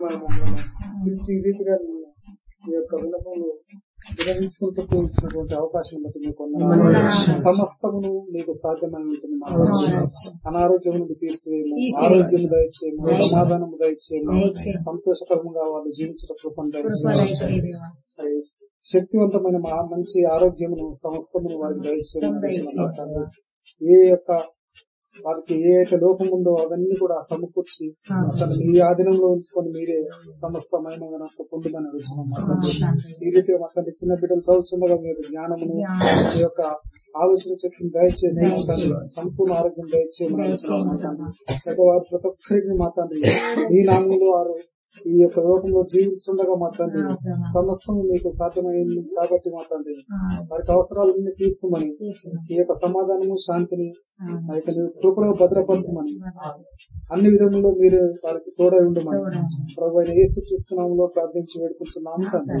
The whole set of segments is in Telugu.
పిలిచి ఈ రీతిగా మీ యొక్క విన్నపములు విరమించుకుంటూ కూర్చున్నటువంటి అవకాశం బట్టి మీకు. సమస్తమును. అనారోగ్యమును ఆరోగ్యము దయచేయము సమాధానము దయచేయము సంతోషకరంగా వాళ్ళు జీవించడం కృపను దయచేయము. శక్తివంతమైన మంచి ఆరోగ్యమును సమస్తమును వారికి దయచేయమని ఏ యొక్క వారికి ఏ అయితే లోపం ఉందో అవన్నీ కూడా సమకూర్చి అతను మీ ఆధీనంలో ఉంచుకొని మీరే సమస్త మహిమగా పొందుమని అడుగుతున్నాం ఈ రీతిగా మాట్లాడి చిన్న బిడ్డలు చదువుతుండగా మీరు జ్ఞానమును మీ యొక్క ఆలోచన శక్తిని దయచేసి సంపూర్ణ ఆరోగ్యం దయచేయమని. పెద్దవారు ప్రతి ఒక్కరికి మా తండ్రి ఈ నామంలో వారు ఈ యొక్క లోకంలో జీవించుండగా మా తండ్రి సమస్తం మీకు సాధ్యమైంది కాబట్టి మా తండ్రి. వారికి అవసరాలన్నీ తీర్చమని ఈ యొక్క సమాధానము శాంతిని నీ కృపలో భద్రపరచమని అన్ని విధముల్లో మీరు వారికి తోడై ఉండమని ప్రభు అయిన యేసు క్రీస్తునామంలో ప్రార్థించి వేడుకుంటున్నాము తండ్రి.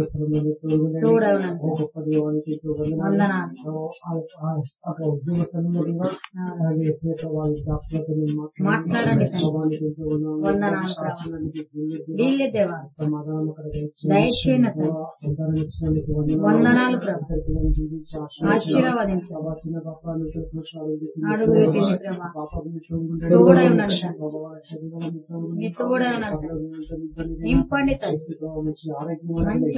దేవా దయచేయన వందనాలు ప్రభు ఆశీర్వదించండి అడుగు పెట్టింది ప్రభా తోడై ఉండండి తండ్రి. మీ తోడై ఉండండి తండ్రి. నింపండి మంచి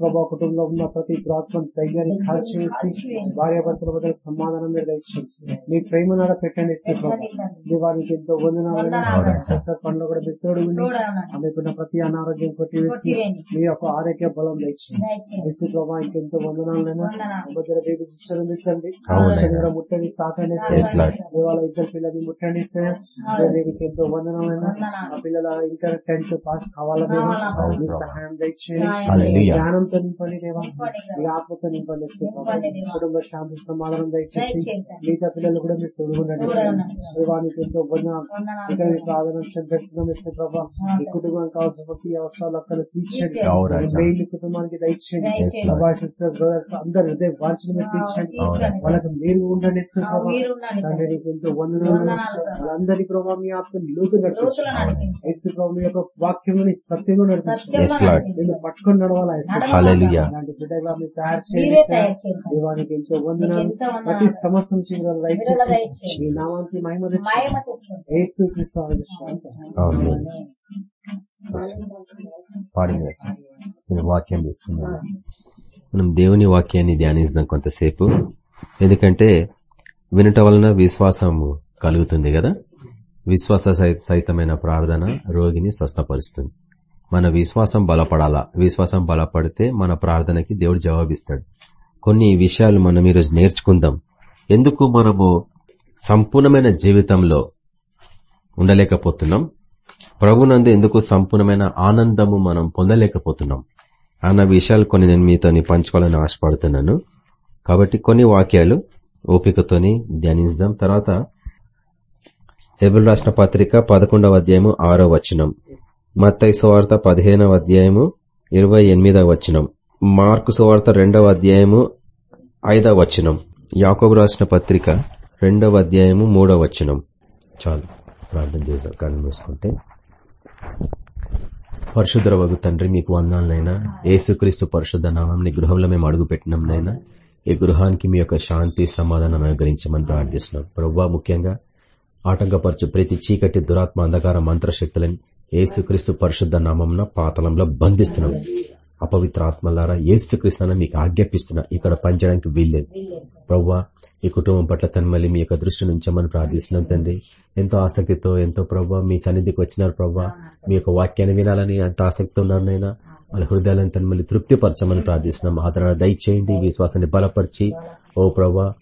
ప్రభా, ఇంకో కుటుంబంలో ఉన్న ప్రతి ప్రాత్మ ధైర్యాన్ని కాల్చివేసి. భార్యాభర్తల మధ్య సమాధానం మీద మీ ప్రేమ నాడ పెట్టండి తండ్రి. దేవానికి ఎంతో వందనాలు. శస్త్ర కూడా మీకు తోడు ఆమెకున్న ప్రతి అనారోగ్యం కొట్టివేసి. మీ యొక్క ఆరోగ్య బలం దయచేసి ప్రభా ఇంకెంతో వందనాలైనా బేబీ సిస్టర్ అవునైనా. శరీరం ముట్టండి తాకండి ఇద్దరు పిల్లల్ని ముట్టండి సార్ మీకు ఎంతో వందనాలైనా వందనాలు. ఆ పిల్లల ఇంటర్ టెన్త్ పాస్ కావాలా దేవా కావాలా. మీ సహాయం దయచేయండి సహాయం నింపండి దేవా. మీ ఆత్మతో నింపండి. కుటుంబ శాంతి సమాధానం దయచేసి. మిగతా పిల్లలు కూడా మీరు తోడుగుండండి. దేవానికి ఎంతో వందనాలు. ఇక్కడ మీకు ఆదరణ ఇస్తే ప్రభా. ఈ కుటుంబానికి కావాల్సిన ప్రతి అవసరాలు అక్కడ తీర్చండి. కుటుంబానికి దయచేయండి. ప్రభా సిస్టర్స్ బ్రదర్స్ అందరు హృదయ వాంఛలు మీరు తీర్చండి. వాళ్ళకి మీరు ఉండండి ఇస్తే ప్రభా. నీకు ఎంతో వందనాలు. వాళ్ళందరి ప్రభావ మీ ఆత్మ లోతు నడిపించండి. మీ యొక్క వాక్యముని సత్యంలో నడిపించండి. పట్టుకొని నడవాలా మీరు తయారు చేయండి. దేవానికి ఎంతో వందనాలు. ప్రతి. మీ నామానికి మహిమ తెచ్చుకోండి యేసు క్రీస్తు ఆమేన్. పాడింది. నేను వాక్యం తీసుకున్నాను మనం దేవుని వాక్యాన్ని ధ్యానిస్తాం కొంతసేపు ఎందుకంటే వినట వలన విశ్వాసము కలుగుతుంది కదా విశ్వాస సహిత- సహితమైన ప్రార్థన రోగిని స్వస్థపరుస్తుంది మన విశ్వాసం బలపడాలా? విశ్వాసం బలపడితే మన ప్రార్థనకి దేవుడు జవాబిస్తాడు. కొన్ని విషయాలు మనం ఈరోజు నేర్చుకుందాం. ఎందుకు మనము సంపూర్ణమైన జీవితంలో ఉండలేకపోతున్నాం? ప్రభునందు ఎందుకు సంపూర్ణమైన ఆనందము మనం పొందలేకపోతున్నాం? అన్న విషయాలు కొన్ని నేను మీతో పంచుకోవాలని ఆశపడుతున్నాను. కాబట్టి కొన్ని వాక్యాలు ఓపికతోని ధ్యానించుదాం. తర్వాత హెబుల్ రాసిన పత్రిక పదకొండవ అధ్యాయము ఆరో వచనం. మత్తై సువార్త పదిహేనవ అధ్యాయము ఇరవై ఎనిమిదవ వచనం. మార్కు సువార్త రెండవ అధ్యాయము ఐదవ వచనం. యాకోబు రాసిన పత్రిక రెండవ అధ్యాయము మూడవ వచనం. చాలు ప్రార్థన చేద్దాం. కళ్ళు మూసుకుంటే. పరిశుద్ధ వగు తండ్రి మీకు వందాలనైనా ఏసుక్రీస్తు పరిశుద్ధ నామంని గృహంలో మేము అడుగు పెట్టినాంనైనా ఈ గృహానికి మీ యొక్క శాంతి సమాధానం అనుగ్రహించమని ప్రార్థిస్తున్నాం. ప్రభావ ముఖ్యంగా ఆటంకపరచు ప్రతి చీకటి దురాత్మ అంధకార మంత్రశక్తులని ఏసుక్రీస్తు పరిశుద్ధ నామంన పాతలంలో బంధిస్తున్నాం. అపవిత్ర ఆత్మలారా ఏసుక్రీస్తున్న మీకు ఆజ్ఞాపిస్తున్నా. ఇక్కడ పనిచేయడానికి వీల్లేదు. ప్రవ్వా ఈ కుటుంబం పట్ల తను మళ్ళీ మీ యొక్క దృష్టి నుంచమని ప్రార్థిస్తున్నాం తండ్రి. ఎంతో ఆసక్తితో ఎంతో ప్రవ్వా మీ సన్నిధికి వచ్చినారు ప్రవ్వా. మీ యొక్క వాక్యాన్ని వినాలని ఎంత ఆసక్తి ఉన్నారు నైనా వాళ్ళ హృదయాలను తను మళ్ళీ తృప్తిపరచమని ప్రార్థిస్తున్నాం. ఆదరణ దయచేయండి విశ్వాసాన్ని బలపరిచి. ఓ ప్రవ్వా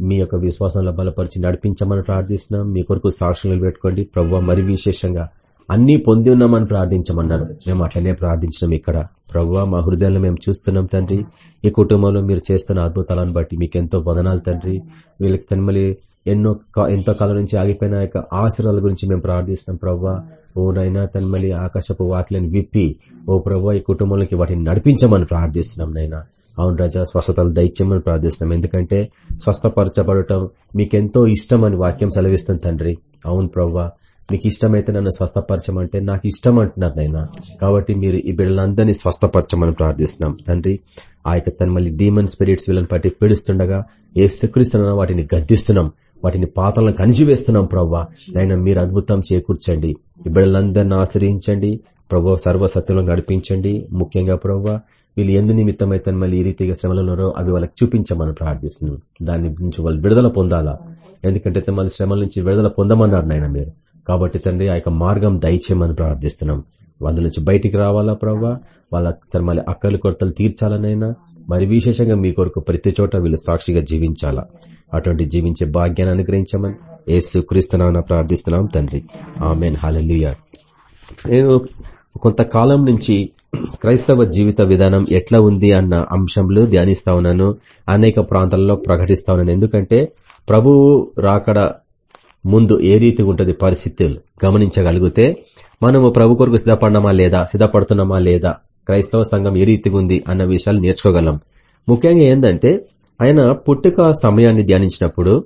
మీ యొక్క విశ్వాసంలో బలపరిచి నడిపించమని ప్రార్థిస్తున్నాం. మీ కొరకు సాక్షులు పెట్టుకోండి ప్రవ్వా మరి విశేషంగా అన్ని పొంది ఉన్నామని ప్రార్థించమన్నారు. మేము అట్లనే ప్రార్థించినాం ఇక్కడ. ప్రవ్వా మా హృదయాలను మేము చూస్తున్నాం తండ్రి. ఈ కుటుంబంలో మీరు చేస్తున్న అద్భుతాలను బట్టి మీకు ఎంతో వదనాలు తండ్రి. వీళ్ళకి తనమలి ఎన్నో ఎంతో కాలం నుంచి ఆగిపోయిన యొక్క ఆశీర్వాదాల గురించి మేము ప్రార్థిస్తున్నాం ప్రవ్వా. ఓ నైనా తన్మలి ఆకాశపు వాటిని విప్పి ఓ ప్రవ్వా ఈ కుటుంబంలోకి వాటిని నడిపించమని ప్రార్థిస్తున్నాం నైనా అవును రాజా స్వస్థతలు దయచేయమని ప్రార్థిస్తున్నాం. ఎందుకంటే స్వస్థపరచబడటం మీకెంతో ఇష్టం అని వాక్యం సెలవిస్తుంది తండ్రి. అవును ప్రవ్వా. మీకు ఇష్టమైతే నన్ను స్వస్థపరచమంటే నాకు ఇష్టం అంటున్నారు నాయన. కాబట్టి మీరు ఈ బిడ్డలందరినీ స్వస్థపరచమని ప్రార్థిస్తున్నాం. తండ్రి ఆ యొక్క తన మళ్ళీ డీమన్ స్పిరిట్స్ వీళ్ళని పట్టి పీడిస్తుండగా ఏ శుక్రిస్తున్నా వాటిని గద్దిస్తున్నాం. వాటిని పాతలను కంజివేస్తున్నాం ప్రవ్వా. నైనా మీరు అద్భుతం చేకూర్చండి. ఈ బిడ్డలందరినీ ఆశ్రయించండి. ప్రభు సర్వసత్యంలో నడిపించండి. ముఖ్యంగా ప్రవ్వా వీళ్ళు ఎందు నిమిత్తమైతే మళ్ళీ ఈ రీతిగా శ్రమలు ఉన్నారో అవి వాళ్ళకి చూపించమని ప్రార్థిస్తున్నాం. దాని నుంచి వాళ్ళు విడుదల పొందాలా? ఎందుకంటే మళ్ళీ శ్రమల నుంచి విడుదల పొందమన్నారు నాయన మీరు. కాబట్టి తండ్రి ఆ యొక్క మార్గం దయచేయమని ప్రార్థిస్తున్నాం. వాళ్ళ నుంచి బయటికి రావాలా ప్రవ్వా? వాళ్ళ తన మళ్ళీ అక్కలు కొరతలు తీర్చాలనైనా మరి విశేషంగా మీ కొరకు ప్రతి చోట వీళ్ళు సాక్షిగా జీవించాలా? అటువంటి జీవించే భాగ్యాన్ని అనుగ్రహించమని ఏసు క్రీస్తున్నా ప్రార్థిస్తున్నాం తండ్రి. ఆమెన్. హాలెలుయా నేను కొంతకాలం నుంచి క్రైస్తవ జీవిత విధానం ఎట్లా ఉంది అన్న అంశంలో ధ్యానిస్తా ఉన్నాను. అనేక ప్రాంతాలలో ప్రకటిస్తా ఉన్నాను. ఎందుకంటే ప్రభువు రాకడ ముందు ఏ రీతి ఉంటుంది పరిస్థితులు గమనించగలిగితే మనము ప్రభు కొరకు సిద్ధపడినామా లేదా సిద్ధపడుతున్నామా లేదా క్రైస్తవ సంఘం ఏ రీతిగా ఉంది అన్న విషయాలు నేర్చుకోగలం. ముఖ్యంగా ఏంటంటే ఆయన పుట్టుక సమయాన్ని ధ్యానించినప్పుడు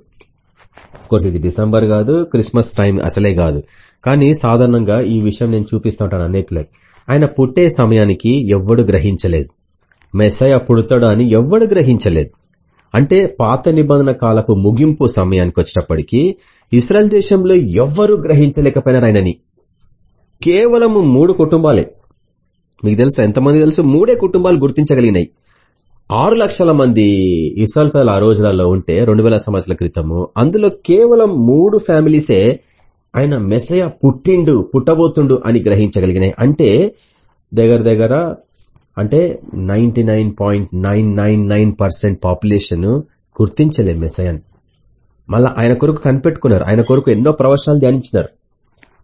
కోర్స్ ఇది డిసెంబర్ కాదు క్రిస్మస్ టైం అసలే కాదు. కానీ సాధారణంగా ఈ విషయం నేను చూపిస్తూ ఉంటాను అనేకలకి ఆయన పుట్టే సమయానికి ఎవ్వడు గ్రహించలేదు. మెస్సయ పుడతాడు అని ఎవ్వడు గ్రహించలేదు. అంటే పాత నిబంధన కాలపు ముగింపు సమయానికి వచ్చినప్పటికీ ఇస్రాయల్ దేశంలో ఎవ్వరూ గ్రహించలేకపోయినారు ఆయనని. కేవలం మూడు కుటుంబాలే. మీకు తెలుసు ఎంతమంది తెలుసు? మూడే కుటుంబాలు గుర్తించగలిగినాయి. ఆరు లక్షల మంది ఇస్రాయల్ ప్రజలు ఆ రోజులలో ఉంటే రెండు వేల సంవత్సరాల క్రితము అందులో కేవలం మూడు ఫ్యామిలీసే ఆయన మెసయ పుట్టిండు పుట్టబోతుండు అని గ్రహించగలిగినాయి. అంటే దగ్గర దగ్గర అంటే ninety nine point nine nine nine percent population గుర్తించలే మెసయన్ మళ్ళా ఆయన కొరకు కనిపెట్టుకున్నారు. ఆయన కొరకు ఎన్నో ప్రవచనాలు ధ్యానించినారు.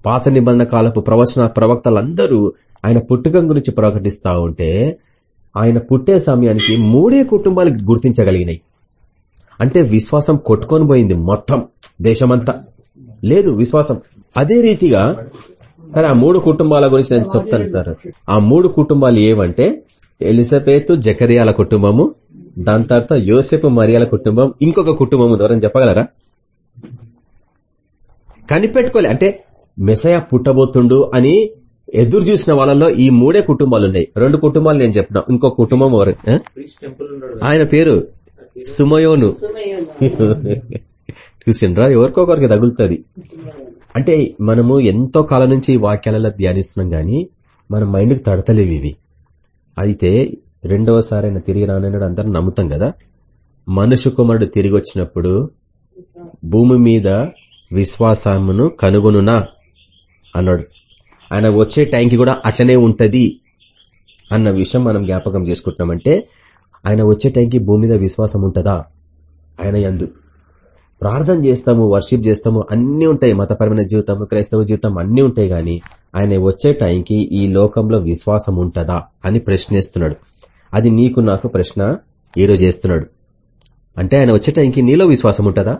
పాత నిబంధన కాలపు ప్రవచన ప్రవక్తలందరూ ఆయన పుట్టుకం గురించి ప్రకటిస్తా ఉంటే ఆయన పుట్టే సమయానికి మూడే కుటుంబాలు గుర్తించగలిగినాయి. అంటే విశ్వాసం కొట్టుకొని పోయింది మొత్తం దేశమంతా. లేదు విశ్వాసం. అదే రీతిగా సరే ఆ మూడు కుటుంబాల గురించి నేను చెప్తాను సార్. ఆ మూడు కుటుంబాలు ఏవంటే ఎలిజబెత్ జకరియాల కుటుంబము దాని తర్వాత యోసెఫ్ మరియాల కుటుంబం ఇంకొక కుటుంబం ద్వారా చెప్పగలరా? కనిపెట్టుకోలే. అంటే మెసయ పుట్టబోతుండు అని ఎదురు చూసిన వాళ్ళలో ఈ మూడే కుటుంబాలు ఉన్నాయి. రెండు కుటుంబాలు నేను చెప్పిన. ఇంకో కుటుంబం ఎవరు? ఆయన పేరు సుమయోను. చూసిండ్రా? ఎవరికొకరికి తగులుతుంది. అంటే మనము ఎంతో కాలం నుంచి ఈ వాక్యాలలో ధ్యానిస్తున్నాం కానీ మన మైండ్కి తడతలేవి ఇవి. అయితే రెండవసారి ఆయన తిరిగి రానన్నాడు అందరం నమ్ముతాం కదా. మనుషు కుమారుడు తిరిగి వచ్చినప్పుడు భూమి మీద విశ్వాసమును కనుగొనునా? అన్నాడు. ఆయన వచ్చే టైంకి కూడా అట్లనే ఉంటది అన్న విషయం మనం జ్ఞాపకం చేసుకుంటున్నామంటే ఆయన వచ్చే టైంకి భూమి మీద విశ్వాసం ఉంటుందా? ఆయన ఎందు ప్రార్థన చేస్తాము వర్షిప్ చేస్తాము అన్నీ ఉంటాయి. మతపరమైన జీవితం క్రైస్తవ జీవితం అన్ని ఉంటాయి గాని ఆయన వచ్చే టైంకి ఈ లోకంలో విశ్వాసం ఉంటుందా అని ప్రశ్నిస్తున్నాడు. అది నీకు నాకు ప్రశ్న ఈరోజు చేస్తున్నాడు. అంటే ఆయన వచ్చే టైంకి నీలో విశ్వాసం ఉంటుందా?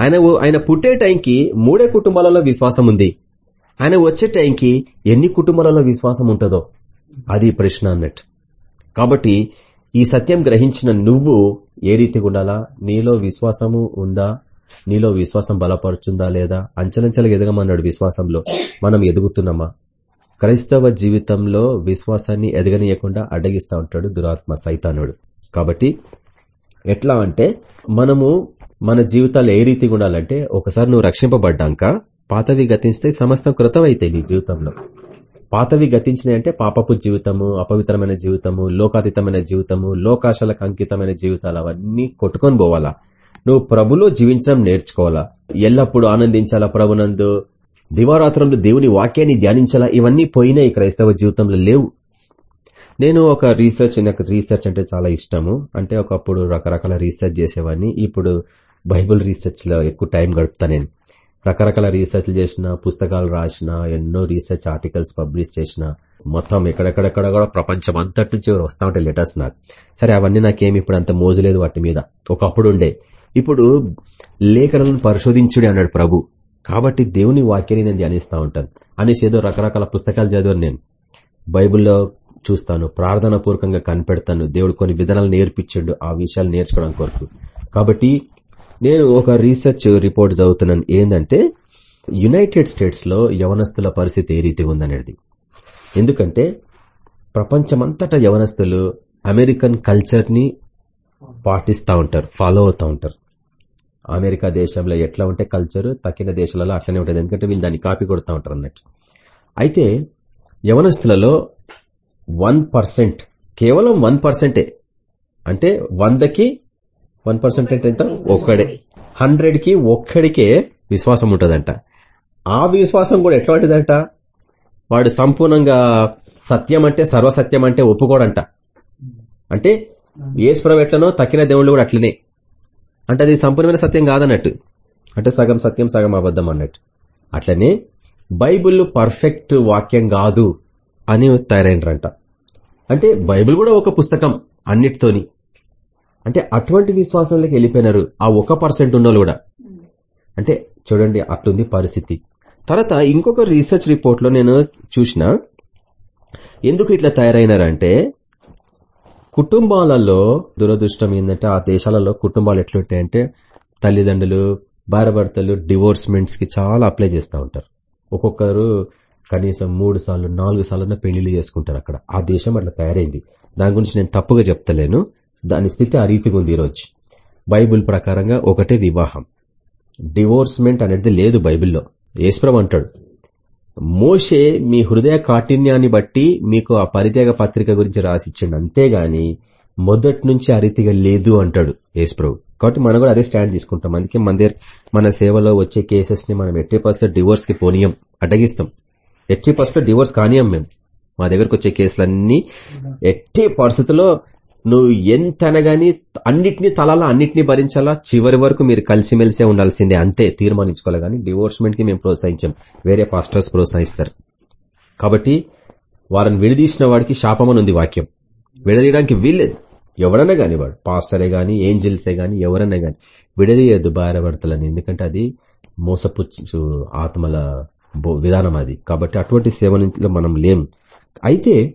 ఆయన ఆయన పుట్టే టైంకి మూడే కుటుంబాలలో విశ్వాసం ఉంది. ఆయన వచ్చే టైంకి ఎన్ని కుటుంబాలలో విశ్వాసం ఉంటుందో అది ప్రశ్న అన్నట్టు. కాబట్టి ఈ సత్యం గ్రహించిన నువ్వు ఏ రీతిగా ఉండాలా? నీలో విశ్వాసము ఉందా? నీలో విశ్వాసం బలపరుచుందా లేదా? అంచలంచలుగా ఎదగమన్నాడు విశ్వాసంలో. మనం ఎదుగుతున్నామా? క్రైస్తవ జీవితంలో విశ్వాసాన్ని ఎదగనీయకుండా అడ్డగిస్తా ఉంటాడు దురాత్మ సైతానుడు. కాబట్టి ఎట్లా అంటే మనము మన జీవితాలు ఏ రీతిగా ఉండాలంటే ఒకసారి నువ్వు రక్షింపబడ్డాక పాతవి గతిస్తే సమస్తం కృతమైతాయి నీ జీవితంలో. పాతవి గతించినాయి అంటే పాపపు జీవితము అపవిత్రమైన జీవితము లోకాతీతమైన జీవితము లోకాశలకు అంకితమైన జీవితాలు అవన్నీ కొట్టుకొని పోవాలా? నువ్వు ప్రభులో జీవించడం నేర్చుకోవాలా? ఎల్లప్పుడూ ఆనందించాలా ప్రభునందు? దివారాత్రంలో దేవుని వాక్యాన్ని ధ్యానించాలా? ఇవన్నీ పోయినాయి క్రైస్తవ జీవితంలో లేవు. నేను ఒక రీసెర్చ్ నాకు రీసెర్చ్ అంటే చాలా ఇష్టము. అంటే ఒకప్పుడు రకరకాల రీసెర్చ్ చేసేవాడిని. ఇప్పుడు బైబుల్ రీసెర్చ్లో ఎక్కువ టైం గడుపుతా నేను. రకరకాల రీసెర్చ్ చేసిన పుస్తకాలు రాసిన ఎన్నో రీసెర్చ్ ఆర్టికల్స్ పబ్లిష్ చేసిన మొత్తం ఎక్కడెక్కడెక్కడ కూడా ప్రపంచం అంతటి నుంచి వస్తా ఉంటాయి లెటర్స్ నాకు. సరే అవన్నీ నాకేమి ఇప్పుడు అంత మోజులేదు వాటి మీద. ఒకప్పుడు ఉండే. ఇప్పుడు లేఖలను పరిశోధించుడి అన్నాడు ప్రభు. కాబట్టి దేవుని వాక్యాన్ని నేను ధ్యానిస్తా ఉంటాను. అనేసి ఏదో రకరకాల పుస్తకాలు చదివాను నేను. బైబిల్లో చూస్తాను. ప్రార్థన పూర్వకంగా కనిపెడతాను. దేవుడు కొన్ని విధానాలు నేర్పించాడు. ఆ విషయాలు నేర్చుకోవడం కొరకు. కాబట్టి నేను ఒక రీసెర్చ్ రిపోర్ట్ చదువుతున్నాను. ఏంటంటే యునైటెడ్ స్టేట్స్లో యవనస్తుల పరిస్థితి ఏ రీతిగా ఉందనేది. ఎందుకంటే ప్రపంచమంతటా యవనస్తులు అమెరికన్ కల్చర్ని పాటిస్తూ ఉంటారు ఫాలో అవుతూ ఉంటారు. అమెరికా దేశంలో ఎట్లా ఉంటే కల్చర్ తక్కిన దేశాలలో అట్లనే ఉంటుంది. ఎందుకంటే వీళ్ళు దాన్ని కాపీ కొడుతూ ఉంటారు అన్నట్టు. అయితే యవనస్తులలో వన్ పర్సెంట్ కేవలం వన్ పర్సెంటే అంటే వందకి వన్ పర్సెంట్ అంటే ఎంత? ఒక్కడే. హండ్రెడ్కి ఒక్కడికే విశ్వాసం ఉంటుందంట. ఆ విశ్వాసం కూడా ఎట్లాంటిదంట? వాడు సంపూర్ణంగా సత్యం అంటే సర్వసత్యం అంటే ఒప్పుకోడంట అంటే ఏసుప్రభు ఎట్లనో తక్కిన దేవుళ్ళు కూడా అట్లనే. అంటే అది సంపూర్ణమైన సత్యం కాదన్నట్టు. అంటే సగం సత్యం సగం అబద్ధం అన్నట్టు. అట్లనే బైబుల్ పర్ఫెక్ట్ వాక్యం కాదు అని తయారైనరంట. అంటే బైబిల్ కూడా ఒక పుస్తకం అన్నిటితోని. అంటే అటువంటి విశ్వాసంలోకి వెళ్ళిపోయినారు ఆ ఒక పర్సెంట్ ఉన్నోళ్ళు కూడా. అంటే చూడండి అట్లుంది పరిస్థితి. తర్వాత ఇంకొక రీసెర్చ్ రిపోర్ట్లో నేను చూసిన ఎందుకు ఇట్లా తయారైనారంటే కుటుంబాలలో దురదృష్టం ఏంటంటే ఆ దేశాలలో కుటుంబాలు ఎట్లుంటాయంటే తల్లిదండ్రులు భార్యభర్తలు డివోర్స్మెంట్స్కి చాలా అప్లై చేస్తూ ఉంటారు. ఒక్కొక్కరు కనీసం మూడు సార్లు నాలుగు సార్లు పెళ్ళిళ్ళు చేసుకుంటారు అక్కడ. ఆ దేశం అట్లా తయారైంది. దాని గురించి నేను తప్పుగా చెప్తలేను. దాని స్థితి ఆ రీతిగా ఉంది ఈరోజు. బైబుల్ ప్రకారంగా ఒకటే వివాహం. డివోర్స్మెంట్ అనేది లేదు బైబిల్లో. ఏశ్వరం అంటాడు మోషే మీ హృదయ కాఠిన్యాన్ని బట్టి మీకు ఆ పరిత్యాగ పత్రిక గురించి రాసిచ్చిండు అంతేగాని మొదటి నుంచి ఆ రీతిగా లేదు అంటాడు ఏసుప్రభు కాబట్టి మనం కూడా అదే స్టాండ్ తీసుకుంటాం. అందుకే మన దగ్గర మన సేవలో వచ్చే కేసెస్ని మనం ఎట్టి పరిస్థితి డివోర్స్కి పోనీయం అడ్డగిస్తాం. ఎట్టి పరిస్థితిలో డివోర్స్ కానియం మేము. మా దగ్గరకు వచ్చే కేసులన్నీ ఎట్టి పరిస్థితుల్లో నువ్వు ఎంతనగాని అన్నిటినీ తలాలా అన్నిటినీ భరించాలా? చివరి వరకు మీరు కలిసిమెలిసే ఉండాల్సిందే. అంతే తీర్మానించుకోవాలి కానీ డివోర్స్మెంట్కి మేము ప్రోత్సహించాం. వేరే పాస్టర్స్ ప్రోత్సహిస్తారు. కాబట్టి వారిని విడదీసిన వాడికి శాపమని ఉంది వాక్యం. విడదీయడానికి వీల్లేదు. ఎవడన్నా గాని వాడు పాస్టరే గాని ఏంజిల్సే గాని ఎవరన్నా గాని విడదీయద్దు భార్యభర్తలని ఎందుకంటే అది మోసపుచ్చు ఆత్మల విధానం అది. కాబట్టి అటువంటి సేవలో మనం లేం. అయితే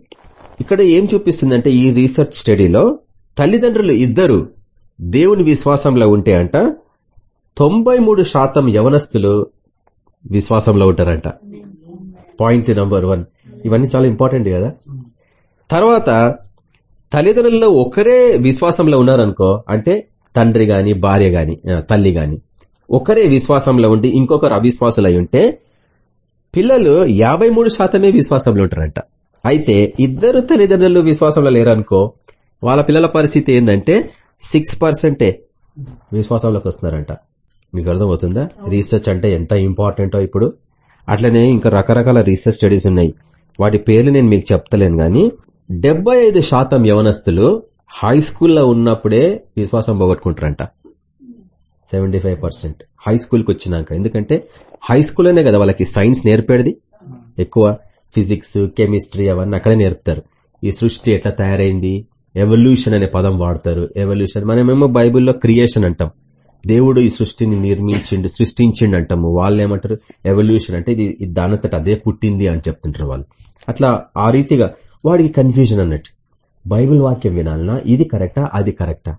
ఇక్కడ ఏం చూపిస్తుందంటే ఈ రీసెర్చ్ స్టడీలో తల్లిదండ్రులు ఇద్దరు దేవుని విశ్వాసంలో ఉంటే అంట తొంభై మూడు శాతం యవనస్తులు విశ్వాసంలో ఉంటారంట. పాయింట్ నంబర్ వన్ ఇవన్నీ చాలా ఇంపార్టెంట్ కదా? తర్వాత తల్లిదండ్రుల్లో ఒకరే విశ్వాసంలో ఉన్నారనుకో అంటే తండ్రి గాని భార్య గాని తల్లి గాని ఒకరే విశ్వాసంలో ఉండి ఇంకొకరు అవిశ్వాసులై ఉంటే పిల్లలు యాభై శాతమే విశ్వాసంలో ఉంటారంట. అయితే ఇద్దరు తల్లిదండ్రులు విశ్వాసంలో లేరనుకో వాళ్ళ పిల్లల పరిస్థితి ఏంటంటే సిక్స్ పర్సెంటే విశ్వాసంలోకి వస్తున్నారంట. మీకు అర్థమవుతుందా? రీసెర్చ్ అంటే ఎంత ఇంపార్టెంటో ఇప్పుడు. అట్లనే ఇంకా రకరకాల రీసెర్చ్ స్టడీస్ ఉన్నాయి. వాటి పేర్లు నేను మీకు చెప్తలేను గాని డెబ్బై శాతం యవనస్తులు హై స్కూల్లో ఉన్నప్పుడే విశ్వాసం పోగొట్టుకుంటారంట. సెవెంటీ ఫైవ్ పర్సెంట్ హై స్కూల్కి వచ్చినాక. ఎందుకంటే హై స్కూల్లోనే కదా వాళ్ళకి సైన్స్ నేర్పేది ఎక్కువ. ఫిజిక్స్ కెమిస్ట్రీ అవన్నీ అక్కడే నేర్పుతారు. ఈ సృష్టి ఎట్లా తయారైంది? ఎవల్యూషన్ అనే పదం వాడతారు. ఎవల్యూషన్ మనమేమో బైబిల్లో క్రియేషన్ అంటాం. దేవుడు ఈ సృష్టిని నిర్మించిండు సృష్టించిండు అంటాము. వాళ్ళు ఏమంటారు? ఎవల్యూషన్ అంటే ఇది దానంతట అదే పుట్టింది అని చెప్తుంటారు వాళ్ళు. అట్లా ఆ రీతిగా వాడికి కన్ఫ్యూజన్ అన్నట్టు. బైబిల్ వాక్యం వినాలన్నా ఇది కరెక్టా? అది కరెక్టా?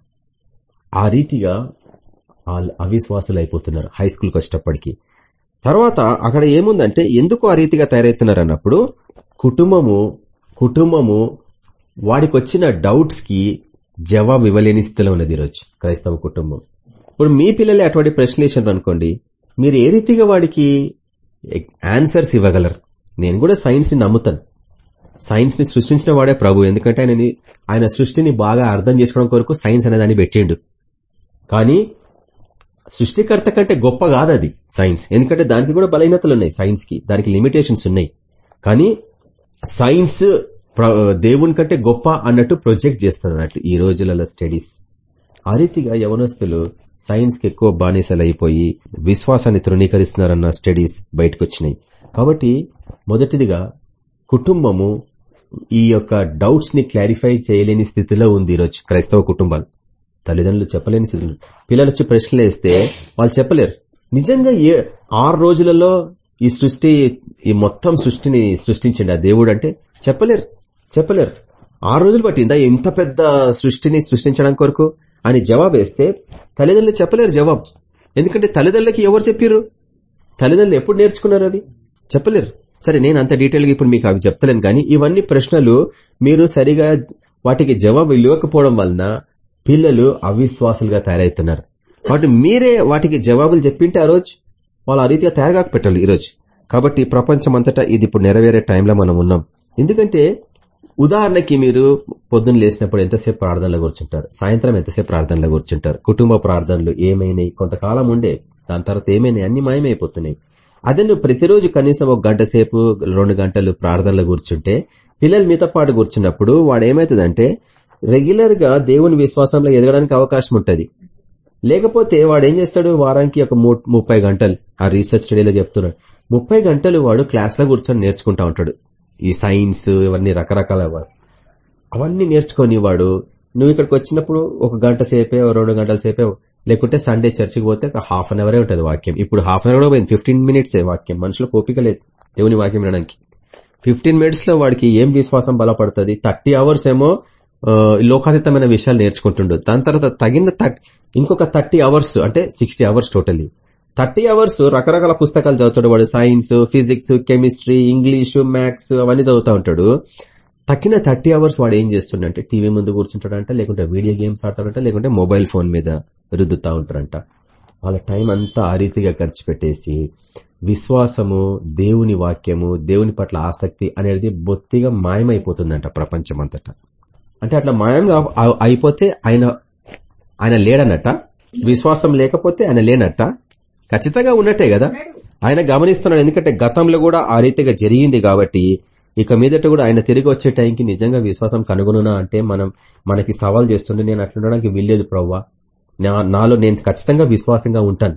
ఆ రీతిగా వాళ్ళు అవిశ్వాసులు అయిపోతున్నారు హై స్కూల్కి వచ్చేటప్పటికి. తర్వాత అక్కడ ఏముందంటే ఎందుకు ఆ రీతిగా తయారవుతున్నారు అన్నప్పుడు కుటుంబము కుటుంబము వాడికి వచ్చిన డౌట్స్కి జవాబు ఇవ్వలేని స్థితిలో ఉన్నది ఈరోజు క్రైస్తవ కుటుంబం. ఇప్పుడు మీ పిల్లలే అటువంటి ప్రశ్నలు అనుకోండి మీరు ఏ రీతిగా వాడికి ఆన్సర్స్ ఇవ్వగలరు? నేను కూడా సైన్స్ని నమ్ముతాను. సైన్స్ని సృష్టించిన వాడే ప్రభు ఎందుకంటే ఆయన ఆయన సృష్టిని బాగా అర్థం చేసుకోవడం కొరకు సైన్స్ అనే దాన్ని పెట్టిండు. కానీ సృష్టికర్త కంటే గొప్ప కాదు అది సైన్స్. ఎందుకంటే దానికి కూడా బలహీనతలు ఉన్నాయి సైన్స్కి దానికి లిమిటేషన్స్ ఉన్నాయి. కానీ సైన్స్ దేవుని కంటే గొప్ప అన్నట్టు ప్రొజెక్ట్ చేస్తారు అన్నట్టు ఈ రోజులలో స్టడీస్. ఆ రీతిగా యవనస్తులు సైన్స్కి ఎక్కువ బానిసలు అయిపోయి విశ్వాసాన్ని తృణీకరిస్తున్నారన్న స్టడీస్ బయటకు వచ్చినాయి కాబట్టి మొదటిదిగా కుటుంబము ఈ యొక్క డౌట్స్ని క్లారిఫై చేయలేని స్థితిలో ఉంది ఈరోజు క్రైస్తవ కుటుంబాలు. తల్లిదండ్రులు చెప్పలేని స్థితిలో పిల్లలు వచ్చి ప్రశ్నలు వేస్తే వాళ్ళు చెప్పలేరు. నిజంగా ఏ ఆరు రోజులలో ఈ సృష్టి ఈ మొత్తం సృష్టిని సృష్టించండి ఆ దేవుడు అంటే చెప్పలేరు. చెప్పలేరు. ఆరు రోజులు పట్టిందా ఇంత పెద్ద సృష్టిని సృష్టించడం కొరకు అని జవాబు వేస్తే తల్లిదండ్రులు చెప్పలేరు జవాబు. ఎందుకంటే తల్లిదండ్రులకి ఎవరు చెప్పారు తల్లిదండ్రులు ఎప్పుడు నేర్చుకున్నారు అవి? చెప్పలేరు. సరే నేను అంత డీటెయిల్గా ఇప్పుడు మీకు అవి చెప్తలేను కానీ ఇవన్నీ ప్రశ్నలు మీరు సరిగా వాటికి జవాబు ఇవ్వకపోవడం వలన పిల్లలు అవిశ్వాసులుగా తయారవుతున్నారు. కాబట్టి మీరే వాటికి జవాబులు చెప్పింటే ఆ రోజు వాళ్ళు ఆ రీతిగా తయారు పెట్టాలి ఈరోజు కాబట్టి ప్రపంచం అంతటా ఇది ఇప్పుడు నెరవేరే టైంలో మనం ఉన్నాం. ఎందుకంటే ఉదాహరణకి మీరు పొద్దున్న లేచినప్పుడు ఎంతసేపు ప్రార్థనలో కూర్చుంటారు? సాయంత్రం ఎంతసేపు ప్రార్థనలో కూర్చుంటారు? కుటుంబ ప్రార్థనలు ఏమైనాయి? కొంతకాలం ఉండే దాని తర్వాత ఏమైనాయి? అన్ని మాయమైపోతున్నాయి. అదే నువ్వు ప్రతిరోజు కనీసం ఒక గంట సేపు రెండు గంటలు ప్రార్థనలో కూర్చుంటే పిల్లలు మీతో పాటు కూర్చున్నప్పుడు వాడు ఏమవుతుందంటే రెగ్యులర్గా దేవుని విశ్వాసంలో ఎదగడానికి అవకాశం ఉంటుంది. లేకపోతే వాడు ఏం చేస్తాడు? వారానికి ఒక ముప్పై గంటలు ఆ రీసెర్చ్ స్టడీలో చెప్తున్నాడు. ముప్పై గంటలు వాడు క్లాస్లో కూర్చొని నేర్చుకుంటా ఉంటాడు. ఈ సైన్స్ ఇవన్నీ రకరకాల అవన్నీ నేర్చుకొని వాడు నువ్వు ఇక్కడికి వచ్చినప్పుడు ఒక గంట సేపే రెండు గంటల సేపే లేకుంటే సండే చర్చికి పోతే ఒక హాఫ్ అన్ అవరే ఉంటుంది వాక్యం. ఇప్పుడు హాఫ్ అన్ అవర్ కూడా పోయింది. ఫిఫ్టీన్ మినిట్స్ వాక్యం? మనుషులకు ఓపిక లేదు దేవుని వాక్యం వినడానికి. ఫిఫ్టీన్ మినిట్స్లో వాడికి ఏం విశ్వాసం బలపడుతుంది? థర్టీ అవర్స్ ఏమో లోకాతీతమైన విషయాలు నేర్చుకుంటుండు. దాని తర్వాత తగిన ఇంకొక థర్టీ అవర్స్ అంటే sixty hours totally. Thirty hours రకరకాల పుస్తకాలు చదువుతాడు వాడు. Science physics chemistry English maths అవన్నీ చదువుతూ ఉంటాడు. తక్కిన థర్టీ అవర్స్ వాడు ఏం చేస్తుండంటే టీవీ ముందు కూర్చుంటాడంట లేకుంటే వీడియో గేమ్స్ ఆడతాడంట లేకుంటే మొబైల్ ఫోన్ మీద రుద్దుతా ఉంటారంట వాళ్ళ టైం అంతా ఆ రీతిగా ఖర్చు పెట్టేసి విశ్వాసము దేవుని వాక్యము దేవుని పట్ల ఆసక్తి అనేది బొత్తిగా మాయమైపోతుందంట ప్రపంచం అంతటా అంటే అట్లా మాయంగా అయిపోతే ఆయన ఆయన లేడన్నట్ట? విశ్వాసం లేకపోతే ఆయన లేనట్ట? ఖచ్చితంగా ఉన్నట్టే కదా? ఆయన గమనిస్తున్నాడు ఎందుకంటే గతంలో కూడా ఆ రీతిగా జరిగింది కాబట్టి ఇక మీదట కూడా ఆయన తిరిగి వచ్చే టైంకి నిజంగా విశ్వాసం కనుగొనునా అంటే మనం మనకి సవాల్ చేస్తుండే నేను అట్లుండడానికి వీల్లేదు ప్రవ్వా. నాలో నేను ఖచ్చితంగా విశ్వాసంగా ఉంటాను.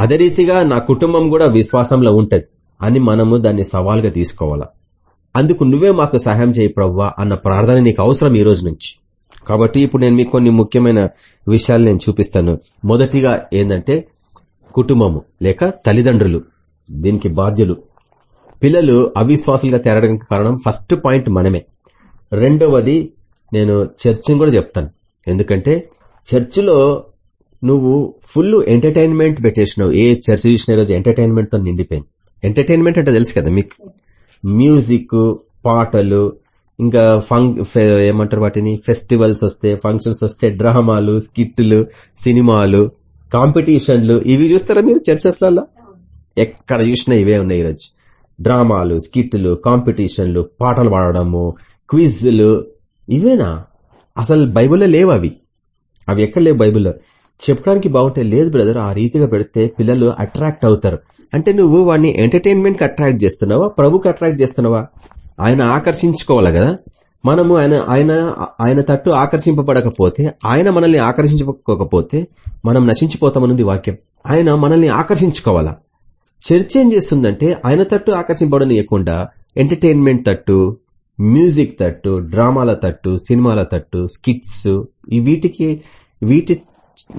అదే రీతిగా నా కుటుంబం కూడా విశ్వాసంలో ఉంటది. అని మనము దాన్ని సవాల్గా తీసుకోవాలా. అందుకు నువ్వే మాకు సహాయం చేయి ప్రవ్వా అన్న ప్రార్థన నీకు అవసరం ఈ రోజు నుంచి. కాబట్టి ఇప్పుడు నేను మీకు కొన్ని ముఖ్యమైన విషయాలు నేను చూపిస్తాను. మొదటిగా ఏంటంటే కుటుంబము లేక తల్లిదండ్రులు దీనికి బాధ్యులు. పిల్లలు అవిశ్వాసులుగా తేరడానికి కారణం ఫస్ట్ పాయింట్ మనమే. రెండవది నేను చర్చిని కూడా చెప్తాను. ఎందుకంటే చర్చిలో నువ్వు ఫుల్ ఎంటర్టైన్మెంట్ పెట్టేసినావు. ఏ చర్చ చూసిన రోజు ఎంటర్టైన్మెంట్తో నిండిపోయింది. ఎంటర్టైన్మెంట్ అంటే తెలుసు కదా మీకు. మ్యూజిక్ పాటలు ఇంకా ఫంక్ ఏమంటారు వాటిని? ఫెస్టివల్స్ వస్తే ఫంక్షన్స్ వస్తే డ్రామాలు స్కిట్లు సినిమాలు కాంపిటీషన్లు. ఇవి చూస్తారా మీరు చర్చస్లలో ఎక్కడ చూసినా ఇవే ఉన్నాయి ఈరోజు. డ్రామాలు స్కిట్లు కాంపిటీషన్లు పాటలు పాడడము క్విజ్లు. ఇవేనా? అసలు బైబుల్లో లేవు అవి? అవి ఎక్కడ లేవు బైబుల్లో? చెప్పడానికి బాగుంటే లేదు బ్రదర్ ఆ రీతిగా పెడితే పిల్లలు అట్రాక్ట్ అవుతారు. అంటే నువ్వు వాడిని ఎంటర్టైన్మెంట్కి అట్రాక్ట్ చేస్తున్నావా? ప్రభుకి అట్రాక్ట్ చేస్తున్నావా? ఆయన ఆకర్షించుకోవాలి కదా? మనము ఆయన ఆయన ఆయన తట్టు ఆకర్షింపబడకపోతే ఆయన మనల్ని ఆకర్షించుకోకపోతే మనం నశించిపోతామన్నది వాక్యం. ఆయన మనల్ని ఆకర్షించుకోవాలా? చర్చ ఏం చేస్తుందంటే ఆయన తట్టు ఆకర్షింపడనియకుండా ఎంటర్టైన్మెంట్ తట్టు మ్యూజిక్ తట్టు డ్రామాల తట్టు సినిమాల తట్టు స్కిట్స్ వీటికి వీటి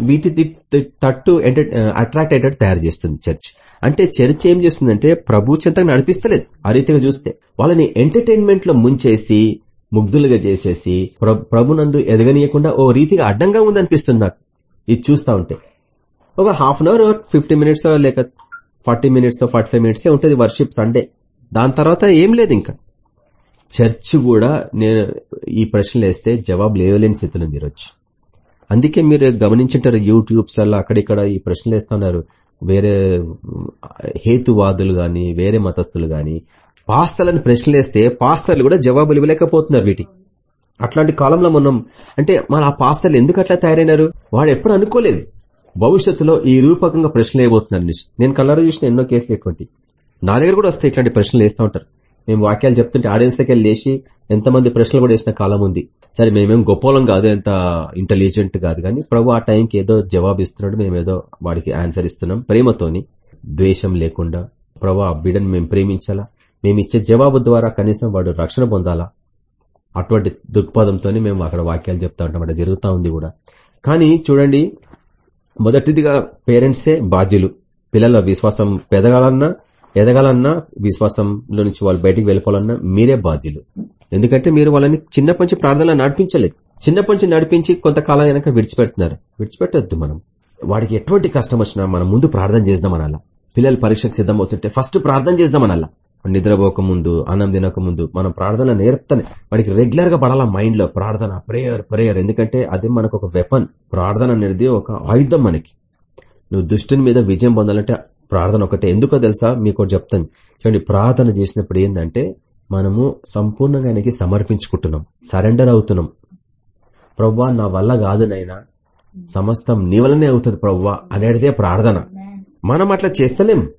వీటి తట్టు అట్రాక్ట్ అయ్యేటట్టు తయారు చేస్తుంది చర్చ్. అంటే చర్చ్ ఏం చేస్తుందంటే ప్రభు చెంతకు నడిపిస్తలేదు. ఆ రీతిగా చూస్తే వాళ్ళని ఎంటర్టైన్మెంట్లో ముంచేసి ముగ్ధులుగా చేసేసి ప్రభునందు ఎదగనీయకుండా ఓ రీతిగా అడ్డంగా ఉందనిపిస్తుంది నాకు. ఇది చూస్తా ఉంటే. ఒక half an hour fifty minutes లేక forty minutes forty five minutes ఉంటుంది వర్షిప్ సండే దాని తర్వాత ఏం లేదు ఇంకా. చర్చ్ కూడా నేను ఈ ప్రశ్నలు వేస్తే జవాబు లేవలేని స్థితిలో ఉంది ఈరోజు. అందుకే మీరు గమనించుంటారు యూట్యూబ్స్ అలా అక్కడిక్కడ ఈ ప్రశ్నలు వేస్తున్నారు. వేరే హేతువాదులు గాని వేరే మతస్థులు గాని పాస్తలను ప్రశ్నలు వేస్తే పాస్తర్లు కూడా జవాబులు ఇవ్వలేకపోతున్నారు వీటికి అట్లాంటి కాలంలో మనం అంటే మన ఆ పాస్తర్లు ఎందుకు అట్లా తయారైనారు? వాడు ఎప్పుడు అనుకోలేదు. భవిష్యత్తులో ఈ రూపకంగా ప్రశ్నలు వేయబోతున్నారు నేను కలర్ చూసిన ఎన్నో కేసులు ఎటువంటి నా దగ్గర కూడా వస్తాయి ఇట్లాంటి ప్రశ్నలు వేస్తూ ఉంటారు. మేము వాక్యాలు చెప్తుంటే ఆడియన్స్ దగ్గర లేచి ఎంతమంది ప్రశ్నలు కూడా వేసిన కాలం ఉంది. సరే మేమేం గొప్పలం కాదు ఎంత ఇంటెలిజెంట్ కాదు కానీ ప్రభు ఆ టైంకి ఏదో జవాబు ఇస్తున్నాడు మేము ఏదో వాడికి ఆన్సర్ ఇస్తున్నాం. ప్రేమతోని ద్వేషం లేకుండా ప్రభు ఆ బిడ్డను మేము ప్రేమించాలా? మేము ఇచ్చే జవాబు ద్వారా కనీసం వాడు రక్షణ పొందాలా? అటువంటి దృక్పథంతో మేము అక్కడ వాక్యాలు చెప్తా ఉంటాం. అక్కడ జరుగుతూ ఉంది కూడా. కానీ చూడండి మొదటిదిగా పేరెంట్సే బాధ్యులు. పిల్లల విశ్వాసం పెదగాలన్నా ఎదగాలన్నా విశ్వాసంలో నుంచి వాళ్ళు బయటికి వెళ్ళిపోవాలన్నా మీరే బాధ్యులు. ఎందుకంటే మీరు వాళ్ళని చిన్నప్పటి నుంచి ప్రార్థనలు నడిపించలేదు. చిన్నప్పటి నుంచి నడిపించి కొంతకాలం వెనక విడిచిపెడుతున్నారు. విడిచిపెట్టొద్దు మనం. వాడికి ఎటువంటి కష్టం వచ్చినా మనం ముందు ప్రార్థన చేద్దాం అనాలా. పిల్లలు పరీక్షకు సిద్ధమవుతుంటే ఫస్ట్ ప్రార్థన చేద్దాం అనాలా. నిద్రపోక ముందు అన్నం తినక ముందు మనం ప్రార్థన నేర్పుతానే. వాడికి రెగ్యులర్గా పడాల మైండ్లో ప్రార్థన ప్రేయర్ ప్రేయర్. ఎందుకంటే అది మనకు ఒక వెపన్ ప్రార్థన అనేది ఒక ఆయుధం మనకి. నువ్వు దుష్టుని మీద విజయం పొందాలంటే ప్రార్థన ఒకటే. ఎందుకో తెలుసా? మీకు చెప్తాను. చూడండి ప్రార్థన చేసినప్పుడు ఏంటంటే మనము సంపూర్ణంగా ఆయనకి సమర్పించుకుంటున్నాం. సరెండర్ అవుతున్నాం. ప్రవ్వా నా వల్ల కాదు నైనా సమస్తం నీ వల్లనే అవుతుంది ప్రవ్వా అనేటిదే ప్రార్థన. మనం అట్లా చేస్తలేం.